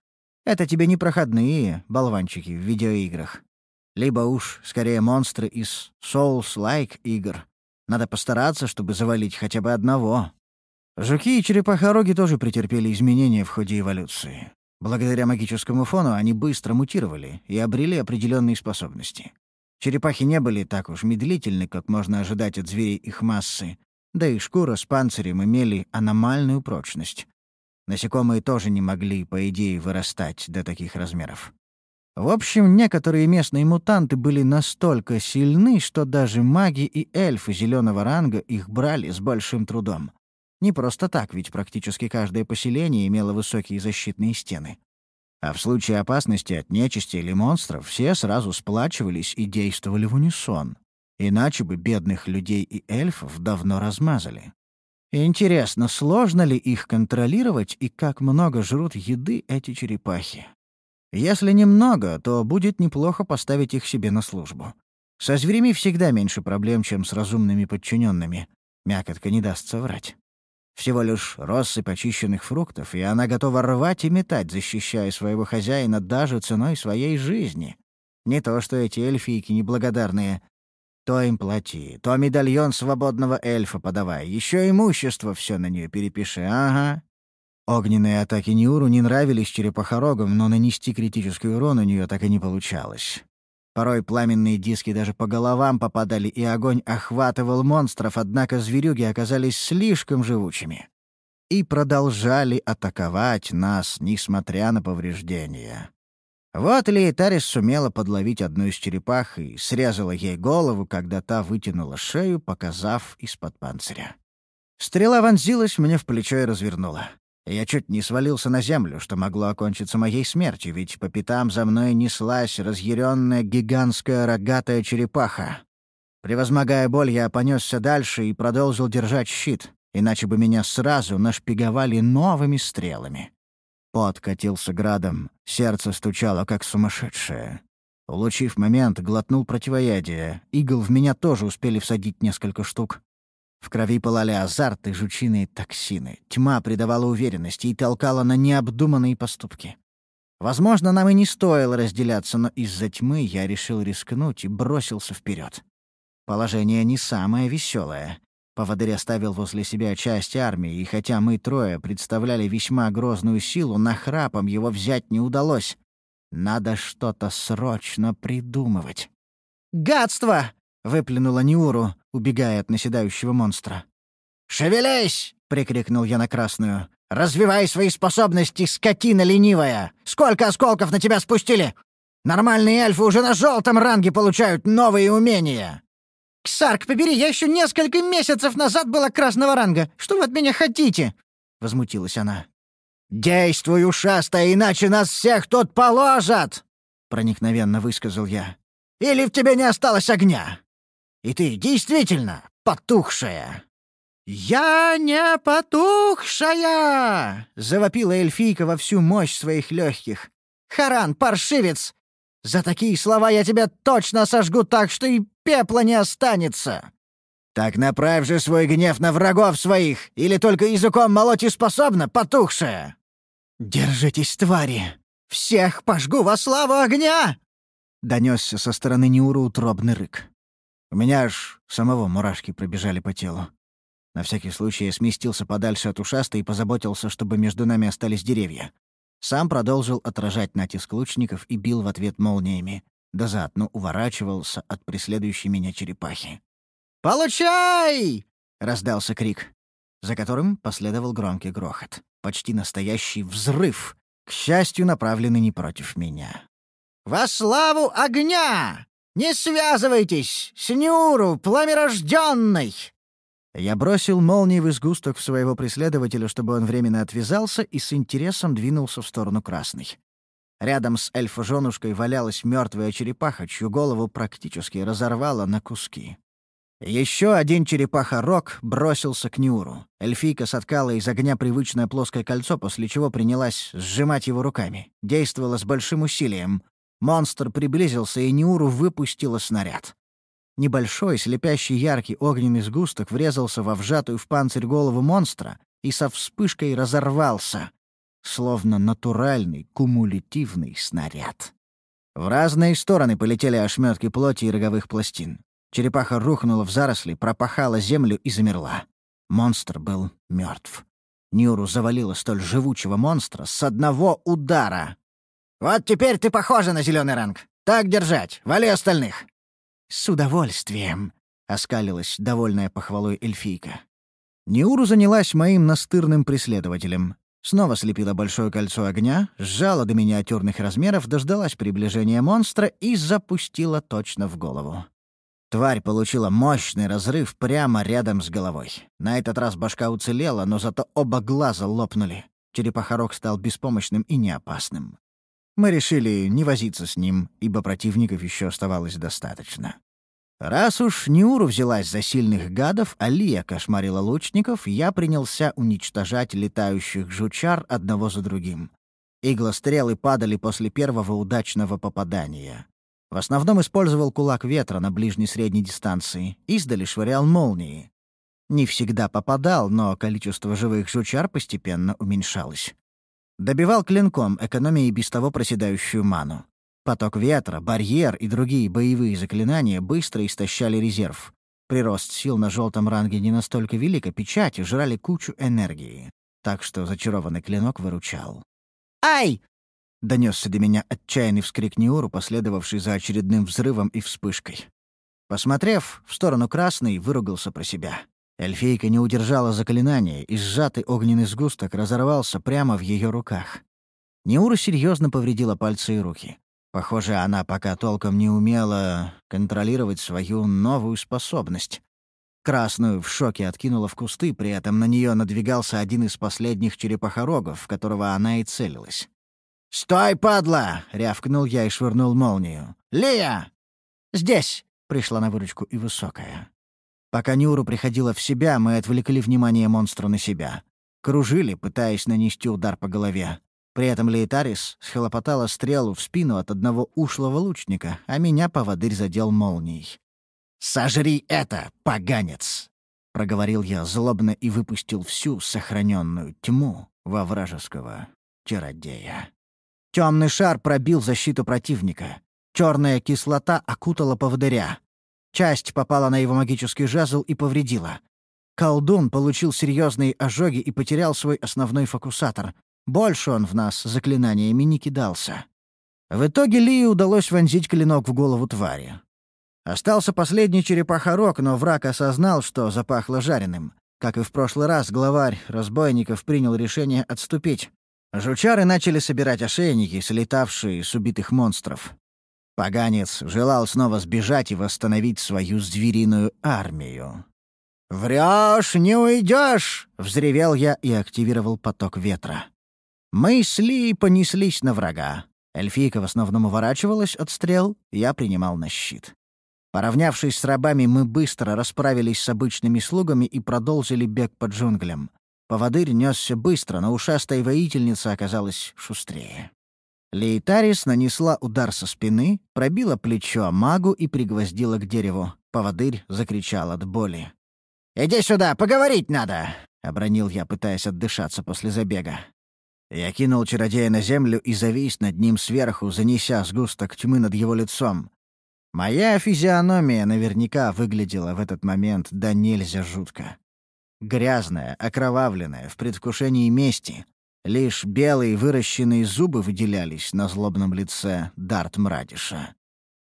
S1: Это тебе не проходные болванчики в видеоиграх. Либо уж, скорее, монстры из Souls-like игр. Надо постараться, чтобы завалить хотя бы одного. Жуки и черепахороги тоже претерпели изменения в ходе эволюции. Благодаря магическому фону они быстро мутировали и обрели определенные способности. Черепахи не были так уж медлительны, как можно ожидать от зверей их массы, да и шкура с панцирем имели аномальную прочность. Насекомые тоже не могли, по идее, вырастать до таких размеров. В общем, некоторые местные мутанты были настолько сильны, что даже маги и эльфы зеленого ранга их брали с большим трудом. Не просто так, ведь практически каждое поселение имело высокие защитные стены. А в случае опасности от нечисти или монстров все сразу сплачивались и действовали в унисон. Иначе бы бедных людей и эльфов давно размазали. Интересно, сложно ли их контролировать и как много жрут еды эти черепахи? Если немного, то будет неплохо поставить их себе на службу. Со зверями всегда меньше проблем, чем с разумными подчиненными. Мякотка не даст соврать. Всего лишь россыпь очищенных фруктов, и она готова рвать и метать, защищая своего хозяина даже ценой своей жизни. Не то что эти эльфийки неблагодарные. То им плати, то медальон свободного эльфа подавай, еще имущество все на нее перепиши, ага. Огненные атаки Ниуру не нравились черепахорогам, но нанести критический урон у нее так и не получалось. Порой пламенные диски даже по головам попадали, и огонь охватывал монстров, однако зверюги оказались слишком живучими. И продолжали атаковать нас, несмотря на повреждения. Вот Лейтарис сумела подловить одну из черепах и срезала ей голову, когда та вытянула шею, показав из-под панциря. Стрела вонзилась мне в плечо и развернула. Я чуть не свалился на землю, что могло окончиться моей смертью, ведь по пятам за мной неслась разъяренная гигантская рогатая черепаха. Превозмогая боль, я понесся дальше и продолжил держать щит, иначе бы меня сразу нашпиговали новыми стрелами. Пот катился градом, сердце стучало, как сумасшедшее. Улучив момент, глотнул противоядие. Игл в меня тоже успели всадить несколько штук. В крови пылали азарт и токсины. Тьма придавала уверенности и толкала на необдуманные поступки. Возможно, нам и не стоило разделяться, но из-за тьмы я решил рискнуть и бросился вперед. Положение не самое веселое. Поводырь оставил возле себя часть армии, и хотя мы трое представляли весьма грозную силу, нахрапом его взять не удалось. Надо что-то срочно придумывать. «Гадство!» — выплюнула Неуру. убегая от наседающего монстра.
S2: «Шевелись!» — прикрикнул я на красную. «Развивай свои способности, скотина ленивая! Сколько осколков на тебя спустили? Нормальные эльфы уже на желтом ранге получают новые умения!»
S1: «Ксарк, побери, я еще несколько месяцев назад была красного ранга. Что вы от меня хотите?» — возмутилась она.
S2: «Действуй, ушастая, иначе нас всех тут положат!» — проникновенно высказал я. «Или в тебе не осталось огня? И ты действительно потухшая!»
S1: «Я не потухшая!» — завопила эльфийка во всю мощь своих легких. «Харан, паршивец! За такие слова я тебя точно сожгу так, что и пепла не останется!»
S2: «Так направь же свой гнев на врагов своих, или только языком молоть и способна, потухшая!»
S1: «Держитесь, твари! Всех пожгу во славу огня!» — донесся со стороны Неура утробный рык.
S2: У меня аж самого мурашки пробежали по телу. На всякий случай я сместился подальше от ушаста и позаботился, чтобы между нами остались деревья. Сам продолжил отражать натиск лучников и бил в ответ молниями. Да заодно уворачивался от преследующей меня черепахи.
S1: «Получай!» — раздался крик,
S2: за которым последовал громкий грохот. Почти настоящий взрыв, к счастью, направленный не против меня.
S1: «Во славу огня! Не связывайтесь! Снюру, пламерожденный!»
S2: Я бросил молниевый сгусток своего преследователя, чтобы он временно отвязался, и с интересом двинулся в сторону красной. Рядом с эльфа-женушкой валялась мертвая черепаха, чью голову практически разорвала на куски. Еще один черепаха-рок бросился к Нюру. Эльфийка соткала из огня привычное плоское кольцо, после чего принялась сжимать его руками. Действовала с большим усилием. Монстр приблизился, и Нюру выпустила снаряд. Небольшой, слепящий яркий огненный сгусток врезался во вжатую в панцирь голову монстра и со вспышкой разорвался, словно натуральный кумулятивный снаряд. В разные стороны полетели ошметки плоти и роговых пластин. Черепаха рухнула в заросли, пропахала землю и замерла. Монстр был мертв. Нюру завалила столь живучего монстра с одного удара. «Вот теперь ты похожа на зеленый ранг. Так держать, вали остальных!»
S1: «С удовольствием», — оскалилась довольная похвалой эльфийка.
S2: Неуру занялась моим настырным преследователем. Снова слепила большое кольцо огня, сжала до миниатюрных размеров, дождалась приближения монстра и запустила точно в голову. Тварь получила мощный разрыв прямо рядом с головой. На этот раз башка уцелела, но зато оба глаза лопнули. Черепахорог стал беспомощным и неопасным. Мы решили не возиться с ним, ибо противников еще оставалось достаточно. Раз уж Неуру взялась за сильных гадов, а Лия кошмарила лучников, я принялся уничтожать летающих жучар одного за другим. Иглострелы падали после первого удачного попадания. В основном использовал кулак ветра на ближней средней дистанции, издали швырял молнии. Не всегда попадал, но количество живых жучар постепенно уменьшалось. Добивал клинком, экономией без того проседающую ману. Поток ветра, барьер и другие боевые заклинания быстро истощали резерв. Прирост сил на желтом ранге не настолько велик, а печати жрали кучу энергии. Так что зачарованный клинок выручал.
S1: «Ай!»
S2: — донесся до меня отчаянный вскрик Неуру, последовавший за очередным взрывом и вспышкой. Посмотрев в сторону красной, выругался про себя. Эльфийка не удержала заклинание, и сжатый огненный сгусток разорвался прямо в ее руках. Неура серьезно повредила пальцы и руки. Похоже, она пока толком не умела контролировать свою новую способность. Красную в шоке откинула в кусты, при этом на нее надвигался один из последних черепахорогов, в которого она и целилась. «Стой, падла!» — рявкнул я и швырнул молнию. «Лия!» «Здесь!» — пришла на выручку и высокая. Пока Нюру приходила в себя, мы отвлекли внимание монстра на себя. Кружили, пытаясь нанести удар по голове. При этом Лейтарис схлопотала стрелу в спину от одного ушлого лучника, а меня поводырь задел молнией. «Сожри это, поганец!» — проговорил я злобно и выпустил всю сохраненную тьму во вражеского чародея. Темный шар пробил защиту противника. Черная кислота окутала поводыря. Часть попала на его магический жезл и повредила. Колдун получил серьезные ожоги и потерял свой основной фокусатор. Больше он в нас заклинаниями не кидался. В итоге Лии удалось вонзить клинок в голову твари.
S1: Остался последний черепахорог, но враг осознал, что запахло жареным. Как и в прошлый раз, главарь разбойников принял решение отступить. Жучары начали собирать ошейники, слетавшие с убитых монстров. Поганец желал снова сбежать и восстановить свою звериную армию. «Врёшь, не уйдёшь!» — взревел я и активировал поток ветра. Мы с Ли понеслись на врага. Эльфийка в основном уворачивалась от стрел, я принимал на щит. Поравнявшись с рабами, мы быстро расправились с обычными слугами и продолжили бег по джунглям. Поводырь несся быстро, но ушастая воительница оказалась шустрее. Лейтарис нанесла удар со спины, пробила плечо магу и пригвоздила к дереву. Поводырь закричал от боли. «Иди сюда, поговорить надо!» — обронил я, пытаясь отдышаться после забега. Я кинул чародея на землю и завис над ним сверху, занеся сгусток тьмы над его лицом. Моя физиономия наверняка выглядела в этот момент да нельзя жутко. Грязная, окровавленная, в предвкушении мести. Лишь белые выращенные зубы выделялись на злобном лице Дарт Мрадиша.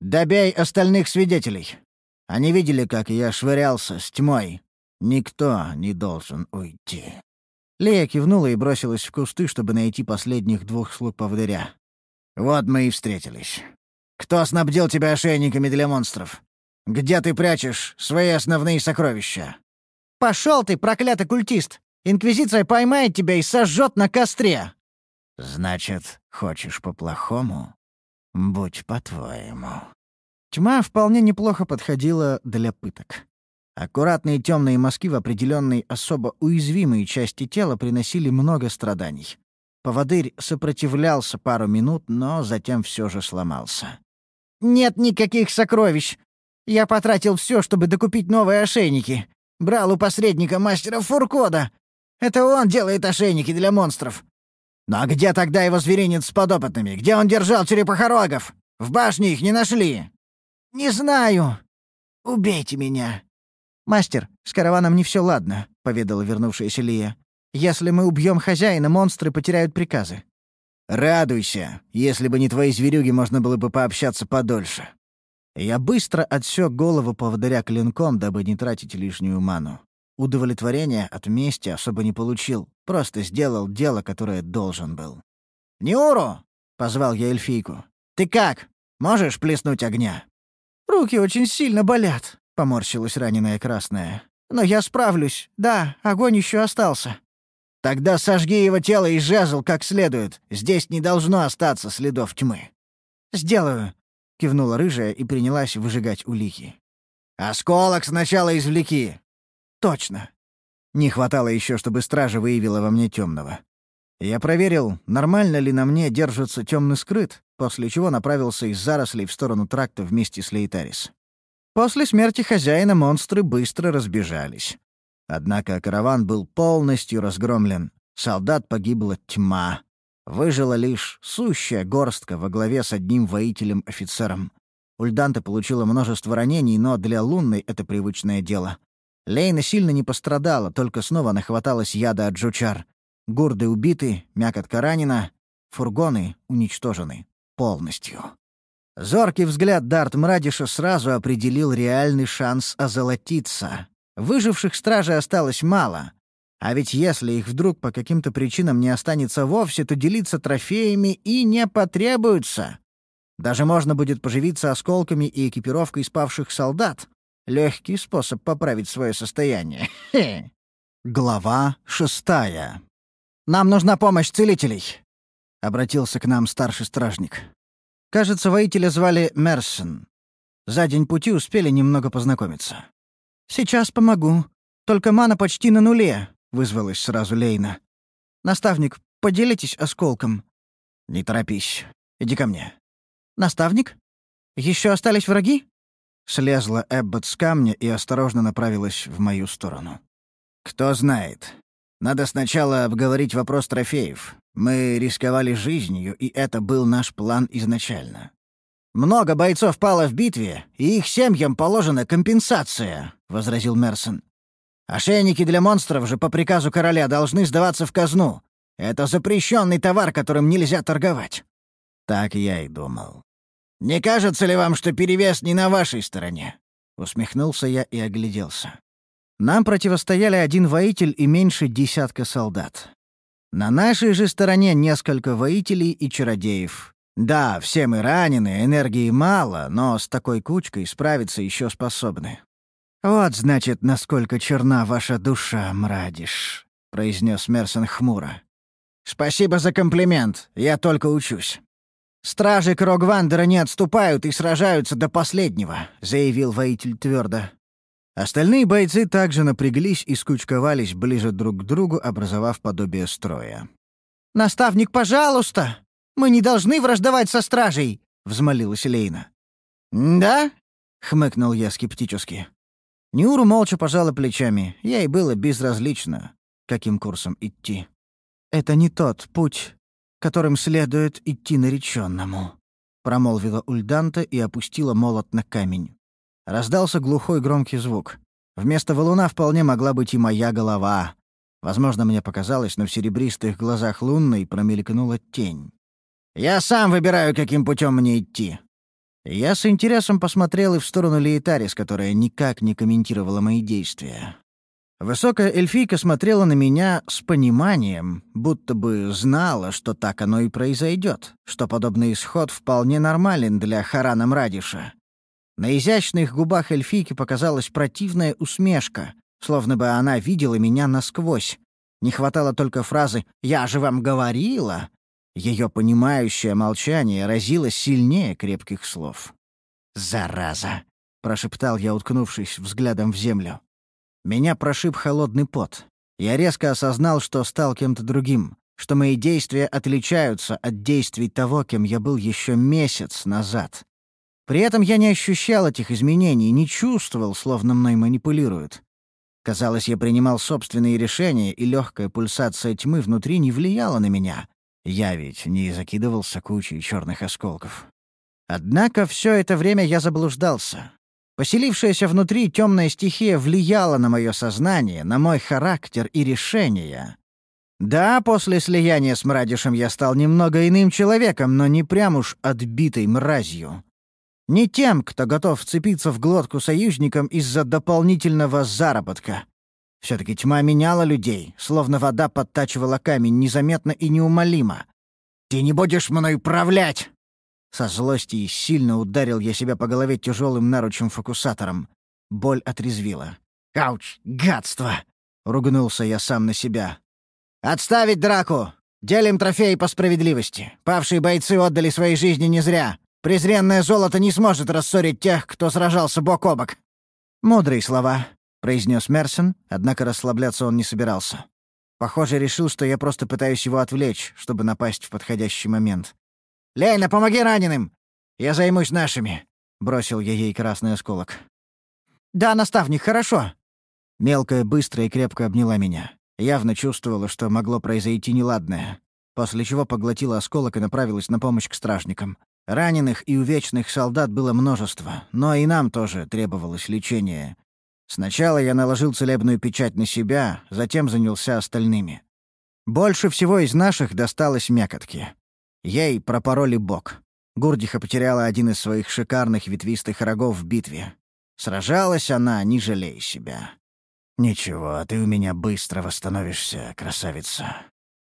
S1: «Добей остальных свидетелей!» Они видели, как я швырялся с тьмой. Никто не должен уйти. Лея кивнула и бросилась в кусты, чтобы найти последних двух слуг поводыря. «Вот мы и встретились. Кто снабдил тебя ошейниками для монстров? Где ты прячешь свои основные сокровища?» «Пошел ты, проклятый культист! Инквизиция поймает тебя и сожжет на костре!» «Значит, хочешь по-плохому? Будь по-твоему». Тьма вполне неплохо подходила для пыток. Аккуратные темные мазки в определенной особо уязвимой части тела приносили много страданий. Поводырь сопротивлялся пару минут, но затем все же сломался. «Нет никаких сокровищ. Я потратил все, чтобы докупить новые ошейники. Брал у посредника мастера Фуркода. Это он делает ошейники для монстров. Но где тогда его зверинец с подопытными? Где он держал черепахорогов? В башне их не нашли. Не знаю. Убейте меня. Мастер, с караваном не все ладно, поведала вернувшаяся Лия. Если мы убьем хозяина, монстры потеряют приказы. «Радуйся. Если бы не твои зверюги, можно было бы пообщаться подольше». Я быстро отсек голову поводыря клинком, дабы не тратить лишнюю ману. Удовлетворения от мести особо не получил, просто сделал дело, которое должен был. «Неуру!» — позвал я эльфийку. «Ты как? Можешь плеснуть огня?» «Руки очень сильно болят», — поморщилась раненая красная. «Но я справлюсь. Да, огонь еще остался». Тогда сожги его тело и жезл как следует. Здесь не должно остаться следов тьмы». «Сделаю», — кивнула рыжая и принялась выжигать улики. «Осколок сначала извлеки». «Точно». Не хватало еще, чтобы стража выявила во мне темного. Я проверил, нормально ли на мне держится темный скрыт, после чего направился из зарослей в сторону тракта вместе с Лейтарис. После смерти хозяина монстры быстро разбежались. Однако караван был полностью разгромлен. Солдат погибла тьма. Выжила лишь сущая горстка во главе с одним воителем-офицером. Ульданта получила множество ранений, но для лунной это привычное дело. Лейна сильно не пострадала, только снова нахваталась яда от жучар. Гурды убиты, мякотка ранена, фургоны уничтожены. Полностью. Зоркий взгляд Дарт Мрадиша сразу определил реальный шанс озолотиться. Выживших стражей осталось мало. А ведь если их вдруг по каким-то причинам не останется вовсе, то делиться трофеями и не потребуется. Даже можно будет поживиться осколками и экипировкой спавших солдат. Легкий способ поправить свое состояние. Хе. Глава шестая. «Нам нужна помощь целителей», — обратился к нам старший стражник. Кажется, воителя звали Мерсон. За день пути успели немного познакомиться. «Сейчас помогу. Только мана почти на нуле», — вызвалась сразу Лейна. «Наставник, поделитесь осколком». «Не торопись. Иди ко мне». «Наставник? Еще остались враги?» Слезла Эббот с камня и осторожно направилась в мою сторону. «Кто знает. Надо сначала обговорить вопрос трофеев. Мы рисковали жизнью, и это был наш план изначально. «Много бойцов пало в битве, и их семьям положена компенсация», — возразил Мерсон. «Ошейники для монстров же по приказу короля должны сдаваться в казну. Это запрещенный товар, которым нельзя торговать». Так я и думал.
S2: Не кажется ли вам, что перевес не на вашей стороне?» Усмехнулся я и огляделся.
S1: Нам противостояли один воитель и меньше десятка солдат. На нашей же стороне несколько воителей и чародеев. Да, все мы ранены, энергии мало, но с такой кучкой справиться еще способны. «Вот, значит, насколько черна ваша душа, мрадиш», — произнес Мерсон хмуро.
S2: «Спасибо за комплимент, я только учусь».
S1: «Стражи Крогвандера не отступают и сражаются до последнего», — заявил воитель твердо. Остальные бойцы также напряглись и скучковались ближе друг к другу, образовав подобие строя. «Наставник, пожалуйста! Мы не должны враждовать со стражей!» — взмолилась Лейна.
S2: «Да?»
S1: — хмыкнул я скептически. Нюру молча пожала плечами, ей было безразлично, каким курсом идти. «Это не тот путь, которым следует идти нареченному», — промолвила Ульданта и опустила молот на камень. Раздался глухой громкий звук. Вместо валуна вполне могла быть и моя голова. Возможно, мне показалось, но в серебристых глазах лунной промелькнула тень. «Я сам выбираю, каким путем мне идти», я с интересом посмотрел и в сторону Лейтарис, которая никак не комментировала мои действия. Высокая эльфийка смотрела на меня с пониманием, будто бы знала, что так оно и произойдет, что подобный исход вполне нормален для Харана Мрадиша. На изящных губах эльфийки показалась противная усмешка, словно бы она видела меня насквозь. Не хватало только фразы «Я же вам говорила», ее понимающее молчание разило сильнее крепких слов. «Зараза!» — прошептал я, уткнувшись взглядом в землю. Меня прошиб холодный пот. Я резко осознал, что стал кем-то другим, что мои действия отличаются от действий того, кем я был еще месяц назад. При этом я не ощущал этих изменений, не чувствовал, словно мной манипулируют. Казалось, я принимал собственные решения, и легкая пульсация тьмы внутри не влияла на меня, я ведь не закидывался кучей черных осколков. Однако все это время я заблуждался. Поселившаяся внутри темная стихия влияла на мое сознание, на мой характер и решения. Да, после слияния с Мрадишем я стал немного иным человеком, но не прям уж отбитой мразью. Не тем, кто готов вцепиться в глотку союзникам из-за дополнительного заработка. Все-таки тьма меняла людей, словно вода подтачивала камень незаметно и неумолимо. «Ты не будешь мной управлять!» Со злости сильно ударил я себя по голове тяжелым наручем фокусатором. Боль отрезвила. «Ауч! Гадство!» — ругнулся я сам на себя. «Отставить драку! Делим трофеи по справедливости. Павшие бойцы отдали свои жизни не зря. Презренное золото не сможет рассорить тех, кто сражался бок о бок». Мудрые слова произнес Мерсон, однако расслабляться он не собирался. Похоже, решил, что я просто пытаюсь его отвлечь, чтобы напасть в подходящий момент. «Лейна, помоги раненым! Я займусь нашими!» — бросил я ей красный осколок. «Да, наставник, хорошо!» Мелкая быстро и крепко обняла меня. Явно чувствовала, что могло произойти неладное. После чего поглотила осколок и направилась на помощь к стражникам. Раненых и увечных солдат было множество, но и нам тоже требовалось лечение. Сначала я наложил целебную печать на себя, затем занялся остальными. Больше всего из наших досталось мякотки. Ей пропороли бок. Гурдиха потеряла один из своих шикарных ветвистых рогов в битве. Сражалась она, не жалея себя. «Ничего, ты у меня быстро восстановишься, красавица».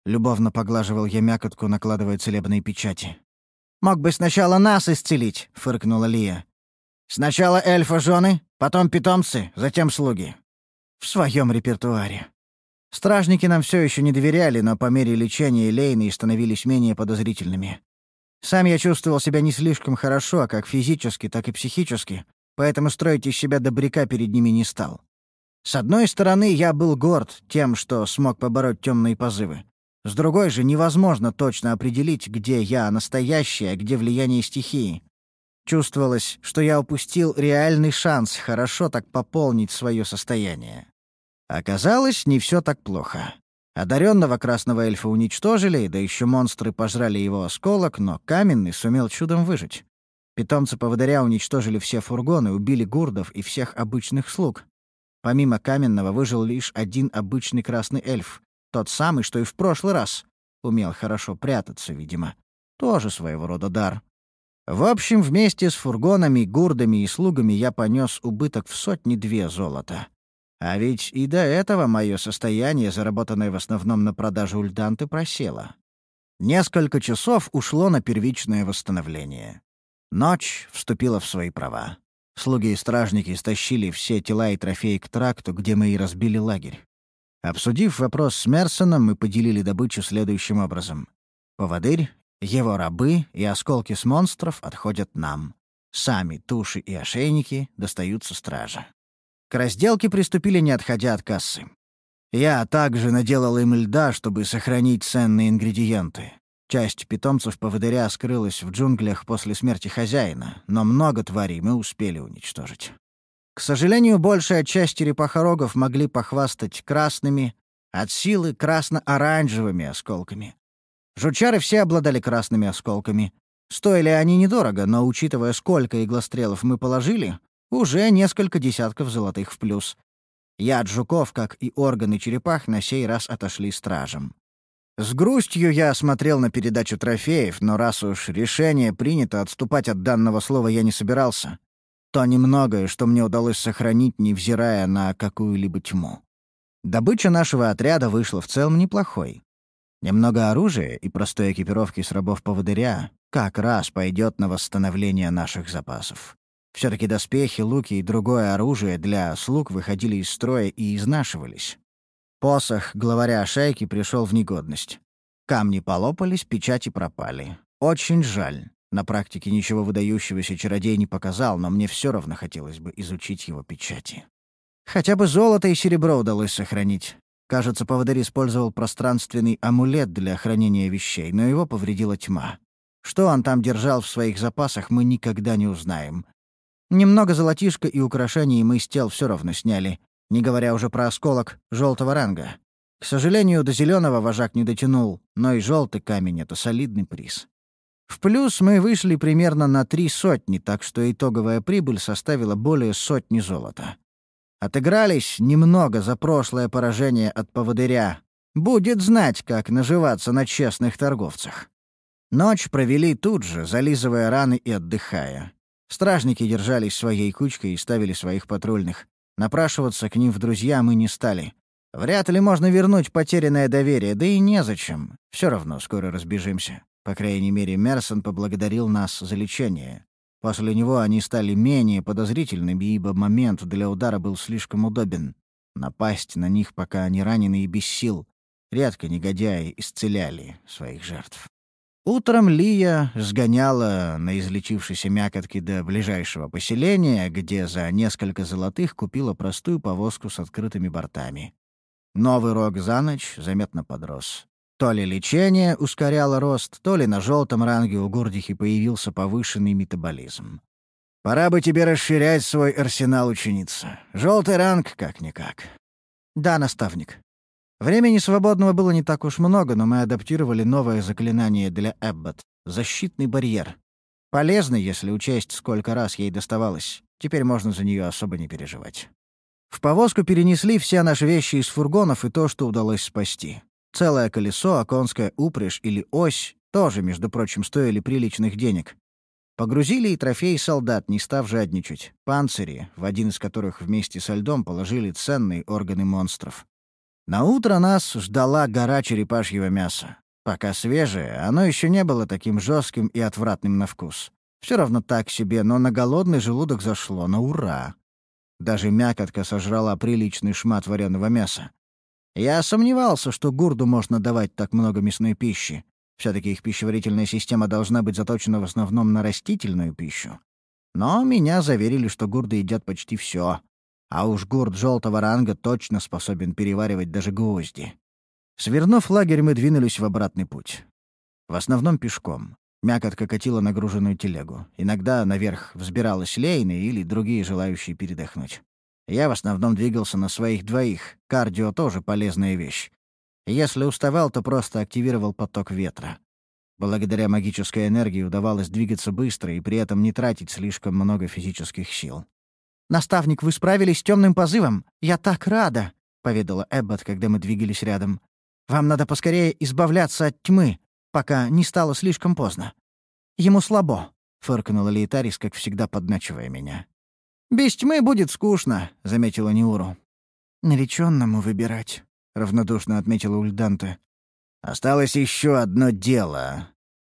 S1: Любовно поглаживал я мякотку, накладывая целебные печати. «Мог бы сначала нас исцелить», — фыркнула Лия. «Сначала эльфа жены, Потом питомцы, затем слуги. В своем репертуаре. Стражники нам все еще не доверяли, но по мере лечения Лейны становились менее подозрительными. Сам я чувствовал себя не слишком хорошо, как физически, так и психически, поэтому строить из себя добряка перед ними не стал. С одной стороны, я был горд тем, что смог побороть темные позывы. С другой же, невозможно точно определить, где я настоящий, а где влияние стихии. Чувствовалось, что я упустил реальный шанс хорошо так пополнить свое состояние. Оказалось, не все так плохо. Одаренного красного эльфа уничтожили, да еще монстры пожрали его осколок, но каменный сумел чудом выжить. Питомцы поводыря уничтожили все фургоны, убили гурдов и всех обычных слуг. Помимо каменного выжил лишь один обычный красный эльф, тот самый, что и в прошлый раз. Умел хорошо прятаться, видимо. Тоже своего рода дар. В общем, вместе с фургонами, гурдами и слугами я понес убыток в сотни-две золота. А ведь и до этого мое состояние, заработанное в основном на продаже ульданты, просело. Несколько часов ушло на первичное восстановление. Ночь вступила в свои права. Слуги и стражники стащили все тела и трофеи к тракту, где мы и разбили лагерь. Обсудив вопрос с Мерсоном, мы поделили добычу следующим образом. Поводырь его рабы и осколки с монстров отходят нам. Сами туши и ошейники достаются стража. К разделке приступили, не отходя от кассы. Я также наделал им льда, чтобы сохранить ценные ингредиенты. Часть питомцев поводыря скрылась в джунглях после смерти хозяина, но много тварей мы успели уничтожить. К сожалению, большая часть черепахорогов могли похвастать красными, от силы красно-оранжевыми осколками. Жучары все обладали красными осколками. Стоили они недорого, но, учитывая, сколько иглострелов мы положили, уже несколько десятков золотых в плюс. Яд жуков, как и органы черепах, на сей раз отошли стражам. С грустью я осмотрел на передачу трофеев, но раз уж решение принято, отступать от данного слова я не собирался. То немногое, что мне удалось сохранить, невзирая на какую-либо тьму. Добыча нашего отряда вышла в целом неплохой. Немного оружия и простой экипировки с рабов-поводыря как раз пойдет на восстановление наших запасов. все таки доспехи, луки и другое оружие для слуг выходили из строя и изнашивались. Посох главаря шайки пришел в негодность. Камни полопались, печати пропали. Очень жаль. На практике ничего выдающегося чародей не показал, но мне все равно хотелось бы изучить его печати. Хотя бы золото и серебро удалось сохранить. Кажется, поводырь использовал пространственный амулет для хранения вещей, но его повредила тьма. Что он там держал в своих запасах, мы никогда не узнаем. Немного золотишка и украшений мы с тел все равно сняли, не говоря уже про осколок желтого ранга. К сожалению, до зеленого вожак не дотянул, но и желтый камень — это солидный приз. В плюс мы вышли примерно на три сотни, так что итоговая прибыль составила более сотни золота. Отыгрались немного за прошлое поражение от поводыря. Будет знать, как наживаться на честных торговцах. Ночь провели тут же, зализывая раны и отдыхая. Стражники держались своей кучкой и ставили своих патрульных. Напрашиваться к ним в друзья мы не стали. Вряд ли можно вернуть потерянное доверие, да и незачем. Все равно скоро разбежимся. По крайней мере, Мерсон поблагодарил нас за лечение. После него они стали менее подозрительными, ибо момент для удара был слишком удобен. Напасть на них, пока они ранены и без сил. Редко негодяи исцеляли своих жертв. Утром Лия сгоняла на излечившейся мякотке до ближайшего поселения, где за несколько золотых купила простую повозку с открытыми бортами. Новый рог за ночь заметно подрос. То ли лечение ускоряло рост, то ли на желтом ранге у Гордихи появился повышенный метаболизм. «Пора бы тебе расширять свой арсенал, ученица. Желтый ранг как-никак». «Да, наставник». Времени свободного было не так уж много, но мы адаптировали новое заклинание для Эббот — защитный барьер. Полезно, если учесть, сколько раз ей доставалось. Теперь можно за нее особо не переживать. В повозку перенесли все наши вещи из фургонов и то, что удалось спасти. Целое колесо, а конская упряжь или ось тоже, между прочим, стоили приличных денег. Погрузили и трофеи солдат, не став жадничать. Панцири, в один из которых вместе со льдом положили ценные органы монстров. На утро нас ждала гора черепашьего мяса. Пока свежее, оно еще не было таким жестким и отвратным на вкус. Все равно так себе, но на голодный желудок зашло на ура. Даже мякотка сожрала приличный шмат вареного мяса. Я сомневался, что гурду можно давать так много мясной пищи. Все-таки их пищеварительная система должна быть заточена в основном на растительную пищу. Но меня заверили, что гурды едят почти все. А уж гурд желтого ранга точно способен переваривать даже гвозди. Свернув лагерь, мы двинулись в обратный путь. В основном пешком. Мякотка катила нагруженную телегу. Иногда наверх взбиралась Лейна или другие желающие передохнуть. Я в основном двигался на своих двоих. Кардио тоже полезная вещь. Если уставал, то просто активировал поток ветра. Благодаря магической энергии удавалось двигаться быстро и при этом не тратить слишком много физических сил. «Наставник, вы справились с темным позывом? Я так рада!» — поведала Эббот, когда мы двигались рядом. «Вам надо поскорее избавляться от тьмы, пока не стало слишком поздно. Ему слабо. фыркнула Лейтарис, как всегда подначивая меня. «Без тьмы будет скучно», — заметила Неуру. «Наречённому выбирать», — равнодушно отметила Ульданте.
S2: «Осталось еще одно дело.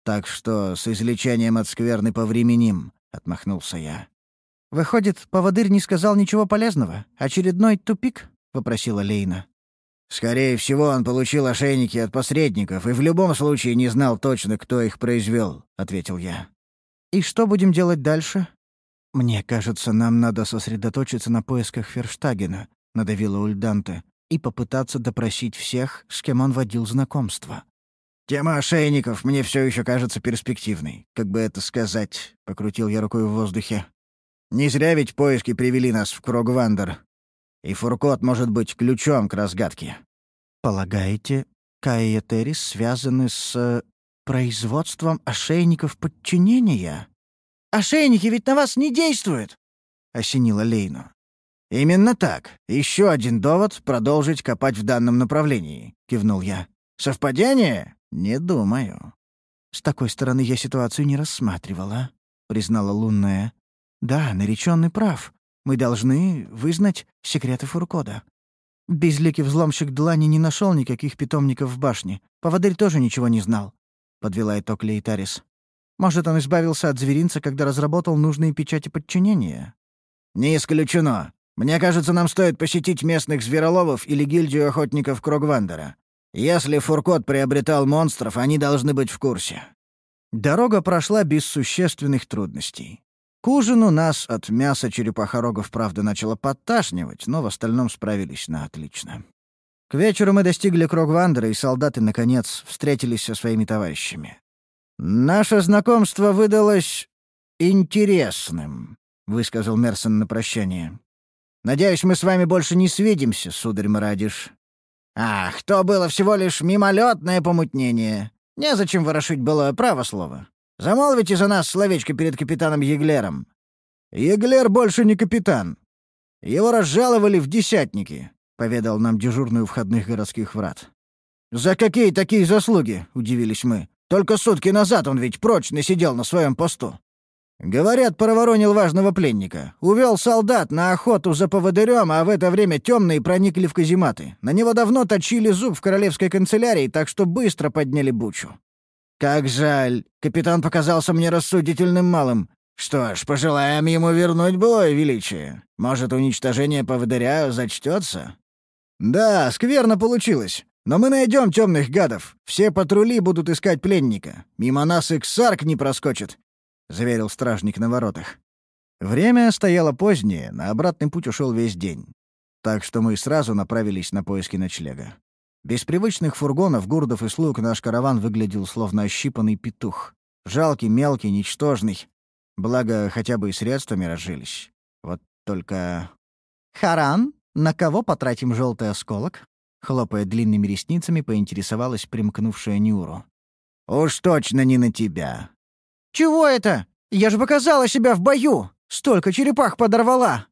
S2: Так что с излечением от скверны повременим», — отмахнулся я.
S1: «Выходит, поводырь не сказал ничего полезного? Очередной тупик?» — попросила Лейна.
S2: «Скорее всего, он получил ошейники от посредников и в любом случае не знал точно, кто их произвел», — ответил я.
S1: «И что будем делать дальше?» «Мне кажется, нам надо сосредоточиться на поисках Ферштагена», — надавила Ульданте, «и попытаться допросить всех, с кем он водил знакомство».
S2: «Тема ошейников мне все еще кажется перспективной. Как бы это сказать?» — покрутил я рукой в воздухе. «Не зря ведь поиски привели нас в Крогвандер. И Фуркот может быть ключом к разгадке».
S1: «Полагаете, Кайя Террис связаны с... Э, производством ошейников подчинения?» «Ошейники ведь на вас не действуют!» — осенила Лейну.
S2: «Именно так. Еще один довод продолжить копать в данном направлении», — кивнул я. «Совпадение? Не думаю».
S1: «С такой стороны я ситуацию не рассматривала», — признала Лунная. «Да, нареченный прав. Мы должны вызнать секреты Фуркода». Безликий взломщик Длани не нашел никаких питомников в башне. Поводырь тоже ничего не знал», — подвела итог Лейтарис. Может, он избавился от зверинца, когда разработал нужные печати подчинения?
S2: «Не исключено. Мне кажется, нам стоит посетить местных звероловов или гильдию охотников Крогвандера. Если Фуркот приобретал монстров, они должны быть в курсе».
S1: Дорога прошла без существенных трудностей. К ужину нас от мяса черепахорогов, правда, начало подташнивать, но в остальном справились на отлично. К вечеру мы достигли Крогвандера, и солдаты, наконец, встретились со своими товарищами.
S2: «Наше знакомство выдалось интересным», — высказал Мерсон на прощание. «Надеюсь, мы с вами больше не свидимся, сударь Марадиш». «Ах, то было всего лишь мимолетное помутнение. Незачем ворошить было право слово. Замолвите за нас словечко перед капитаном Еглером». «Еглер больше не капитан. Его разжаловали в десятники», — поведал нам дежурный у входных городских врат. «За какие такие заслуги?» — удивились мы. Только сутки назад он ведь прочно сидел на своем посту. Говорят, проворонил важного пленника. Увел солдат на охоту за поводырем, а в это время темные проникли в казематы. На него давно точили зуб в королевской канцелярии, так что быстро подняли бучу. Как жаль. Капитан показался мне рассудительным малым. Что ж, пожелаем ему вернуть былое величие. Может, уничтожение поводыря зачтется? Да, скверно получилось. Но мы найдем темных гадов. Все патрули будут искать пленника. Мимо нас и не проскочит», — заверил стражник на воротах. Время стояло позднее, на обратный путь ушел весь день. Так что мы сразу направились на поиски ночлега. Без привычных фургонов, гурдов и слуг наш караван выглядел словно ощипанный петух. Жалкий, мелкий, ничтожный. Благо, хотя бы и средствами разжились. Вот только...
S1: «Харан, на кого потратим желтый осколок?» Хлопая длинными ресницами, поинтересовалась примкнувшая Нюру.
S2: «Уж точно не на тебя».
S1: «Чего это? Я же показала себя в бою! Столько черепах подорвала!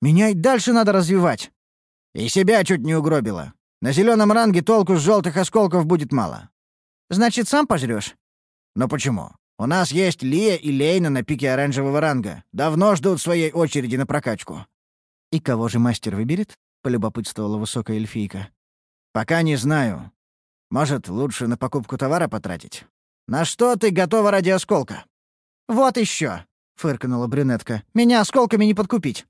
S1: Меня и дальше надо развивать!»
S2: «И себя чуть не угробила. На зеленом ранге толку с желтых осколков будет мало».
S1: «Значит, сам пожрешь?
S2: «Но почему? У нас есть Лия и Лейна на пике оранжевого ранга. Давно ждут своей очереди на прокачку».
S1: «И кого же мастер выберет?» — полюбопытствовала высокая эльфийка.
S2: «Пока не знаю. Может, лучше на покупку товара потратить? На что ты готова ради осколка?»
S1: «Вот еще!» — фыркнула брюнетка. «Меня осколками не подкупить.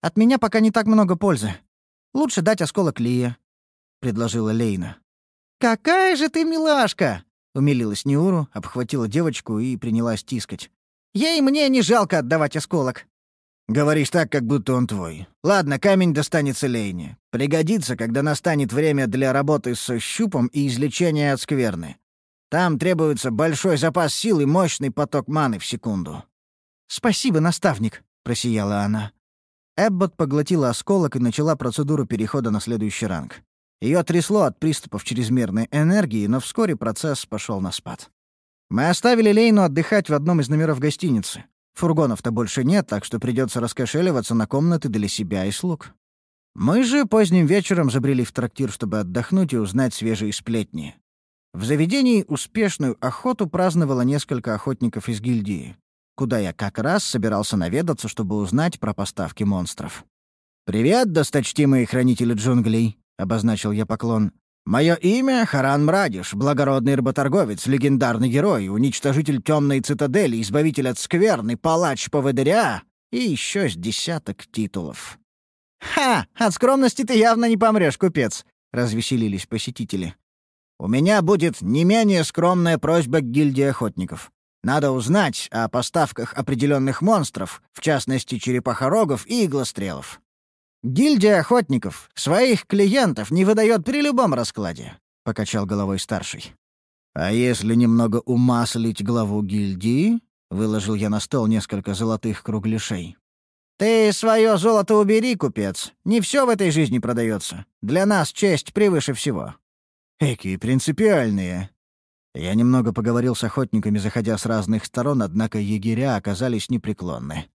S1: От меня пока не так много пользы. Лучше дать осколок Лия», — предложила Лейна. «Какая же ты милашка!» — умилилась Неуру, обхватила девочку и принялась тискать. «Ей мне не жалко отдавать осколок.
S2: Говоришь так, как будто он твой. Ладно, камень достанется Лейне. Пригодится, когда настанет время для работы с щупом и излечения от скверны. Там требуется большой запас сил и мощный поток маны в секунду».
S1: «Спасибо, наставник», — просияла она. Эббот поглотила осколок и начала процедуру перехода на следующий ранг. Ее трясло от приступов чрезмерной энергии, но вскоре процесс пошел на спад. Мы оставили Лейну отдыхать в одном из номеров гостиницы. Фургонов-то больше нет, так что придется раскошеливаться на комнаты для себя и слуг. Мы же поздним вечером забрели в трактир, чтобы отдохнуть и узнать свежие сплетни. В заведении успешную охоту праздновало несколько охотников из гильдии. куда я как раз собирался наведаться, чтобы узнать про поставки монстров.
S2: «Привет, досточтимые хранители джунглей», — обозначил я поклон. «Мое имя — Харан Мрадиш, благородный рыботорговец, легендарный герой, уничтожитель темной цитадели, избавитель от скверны, палач поводыря и еще с десяток титулов».
S1: «Ха! От скромности ты явно не помрешь, купец!» — развеселились посетители.
S2: «У меня будет не менее скромная просьба к гильдии охотников. Надо узнать о поставках определенных монстров, в частности черепахорогов и иглострелов.
S1: «Гильдия охотников своих клиентов не выдает при любом раскладе», — покачал головой старший.
S2: «А если немного умаслить главу гильдии?» — выложил я на стол несколько золотых кругляшей.
S1: «Ты свое золото убери, купец. Не все в этой жизни продается. Для нас честь превыше всего».
S2: «Экие принципиальные». Я немного поговорил с охотниками, заходя с разных сторон, однако егеря оказались непреклонны.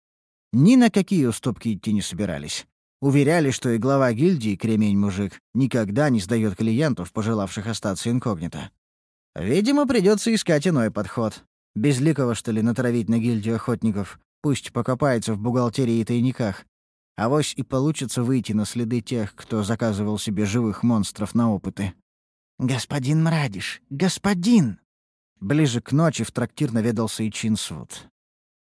S2: Ни на какие уступки идти не собирались. Уверяли, что и глава гильдии, кремень-мужик, никогда не сдает клиентов, пожелавших остаться инкогнито. Видимо, придется искать иной подход. Безликого, что ли, натравить на гильдию охотников. Пусть покопается в бухгалтерии и тайниках. Авось и получится выйти на следы тех, кто заказывал себе живых монстров на опыты.
S1: «Господин Мрадиш! Господин!»
S2: Ближе к ночи в трактир наведался и Чинсвуд.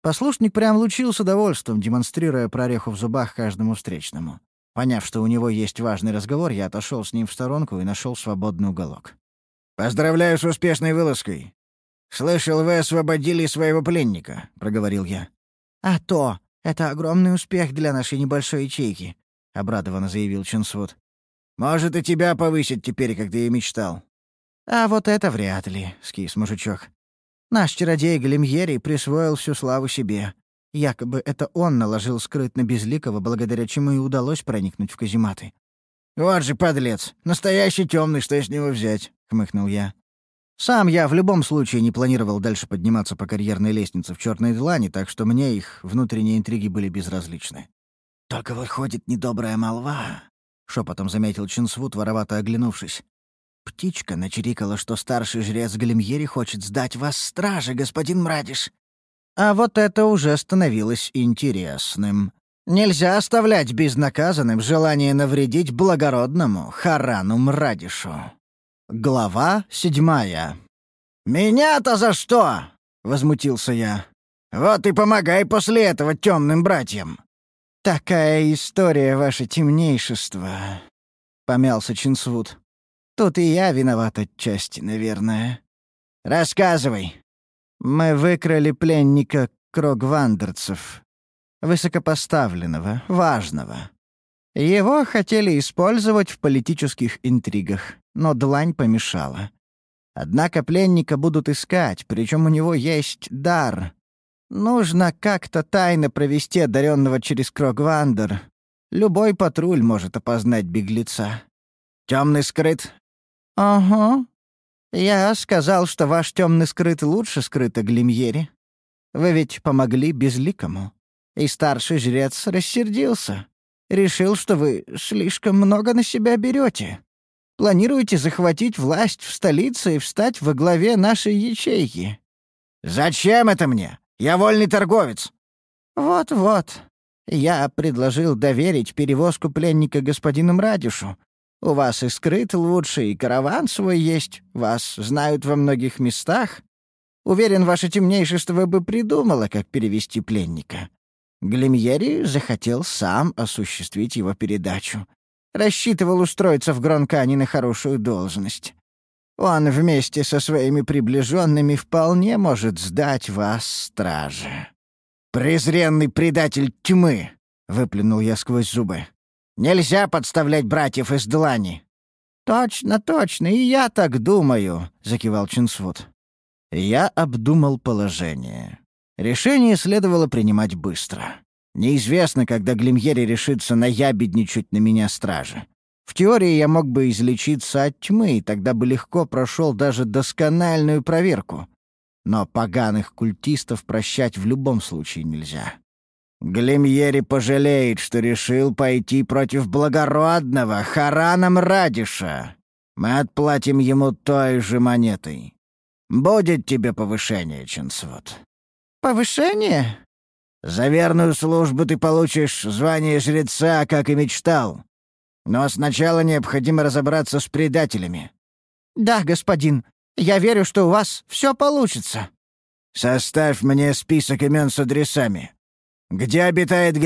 S1: Послушник прям лучился довольством, демонстрируя прореху в зубах каждому встречному.
S2: Поняв, что у него есть важный разговор, я отошел с ним в сторонку и нашел свободный уголок. «Поздравляю с успешной вылазкой. Слышал, вы освободили своего пленника», — проговорил я.
S1: «А то! Это огромный успех для нашей небольшой ячейки», — обрадованно заявил Чинсвуд.
S2: «Может, и тебя повысить теперь, как ты и мечтал».
S1: «А вот это вряд ли», — скис мужичок. Наш чародей Галимьери присвоил всю славу себе. Якобы это он наложил скрытно Безликого, благодаря чему и удалось проникнуть в казематы.
S2: «Вот же подлец! Настоящий темный, что с него взять?» — хмыкнул я.
S1: Сам я в любом случае не планировал дальше подниматься по карьерной лестнице в черной длани, так что мне их внутренние интриги были безразличны.
S2: «Только выходит недобрая молва», — шепотом заметил Чинсвуд, воровато оглянувшись. Птичка начирикала, что старший жрец Галимьери хочет сдать вас страже, господин Мрадиш.
S1: А вот это уже становилось интересным. Нельзя оставлять безнаказанным желание навредить благородному Харану Мрадишу. Глава седьмая.
S2: «Меня-то за что?» — возмутился я. «Вот и помогай после этого темным братьям».
S1: «Такая история, ваше темнейшество», — помялся Чинсвуд. Тут и я виноват отчасти, наверное.
S2: Рассказывай.
S1: Мы выкрали пленника Крогвандерцев. Высокопоставленного, важного. Его хотели использовать в политических интригах, но длань помешала. Однако пленника будут искать, причем у него есть дар. Нужно как-то тайно провести одаренного через Крогвандер. Любой патруль может опознать беглеца.
S2: Темный скрыт,
S1: «Ага. Я сказал, что ваш темный скрыт лучше скрыто Глимьере. Вы ведь помогли безликому. И старший жрец рассердился. Решил, что вы слишком много на себя берете. Планируете захватить власть в столице и встать во главе нашей ячейки».
S2: «Зачем это мне? Я вольный торговец».
S1: «Вот-вот. Я предложил доверить перевозку пленника господину Мрадишу, у вас и скрыт лучше, и караван свой есть. Вас знают во многих местах. Уверен, ваше темнейшество бы придумало, как перевести пленника. Глимьери захотел сам осуществить его передачу. Рассчитывал устроиться в Гронкане на хорошую должность. Он вместе со своими приближенными вполне может сдать вас страже.
S2: «Презренный предатель тьмы!» — выплюнул я сквозь зубы. Нельзя подставлять братьев из длани».
S1: «Точно, точно, и я так думаю», — закивал Чинсвуд.
S2: Я обдумал положение. Решение следовало принимать быстро. Неизвестно, когда Глимьери решится наябедничать на меня стража. В теории я мог бы излечиться от тьмы, и тогда бы легко прошел даже доскональную проверку. Но поганых культистов прощать в любом случае нельзя. Глемьери пожалеет, что решил пойти против благородного Харана Мрадиша. Мы отплатим ему той же монетой. Будет тебе повышение, Ченсвуд.
S1: «Повышение?»
S2: «За верную службу ты получишь звание жреца, как и мечтал. Но сначала необходимо разобраться с предателями».
S1: «Да, господин. Я верю, что у вас все получится».
S2: «Составь мне список имен с адресами. Где обитает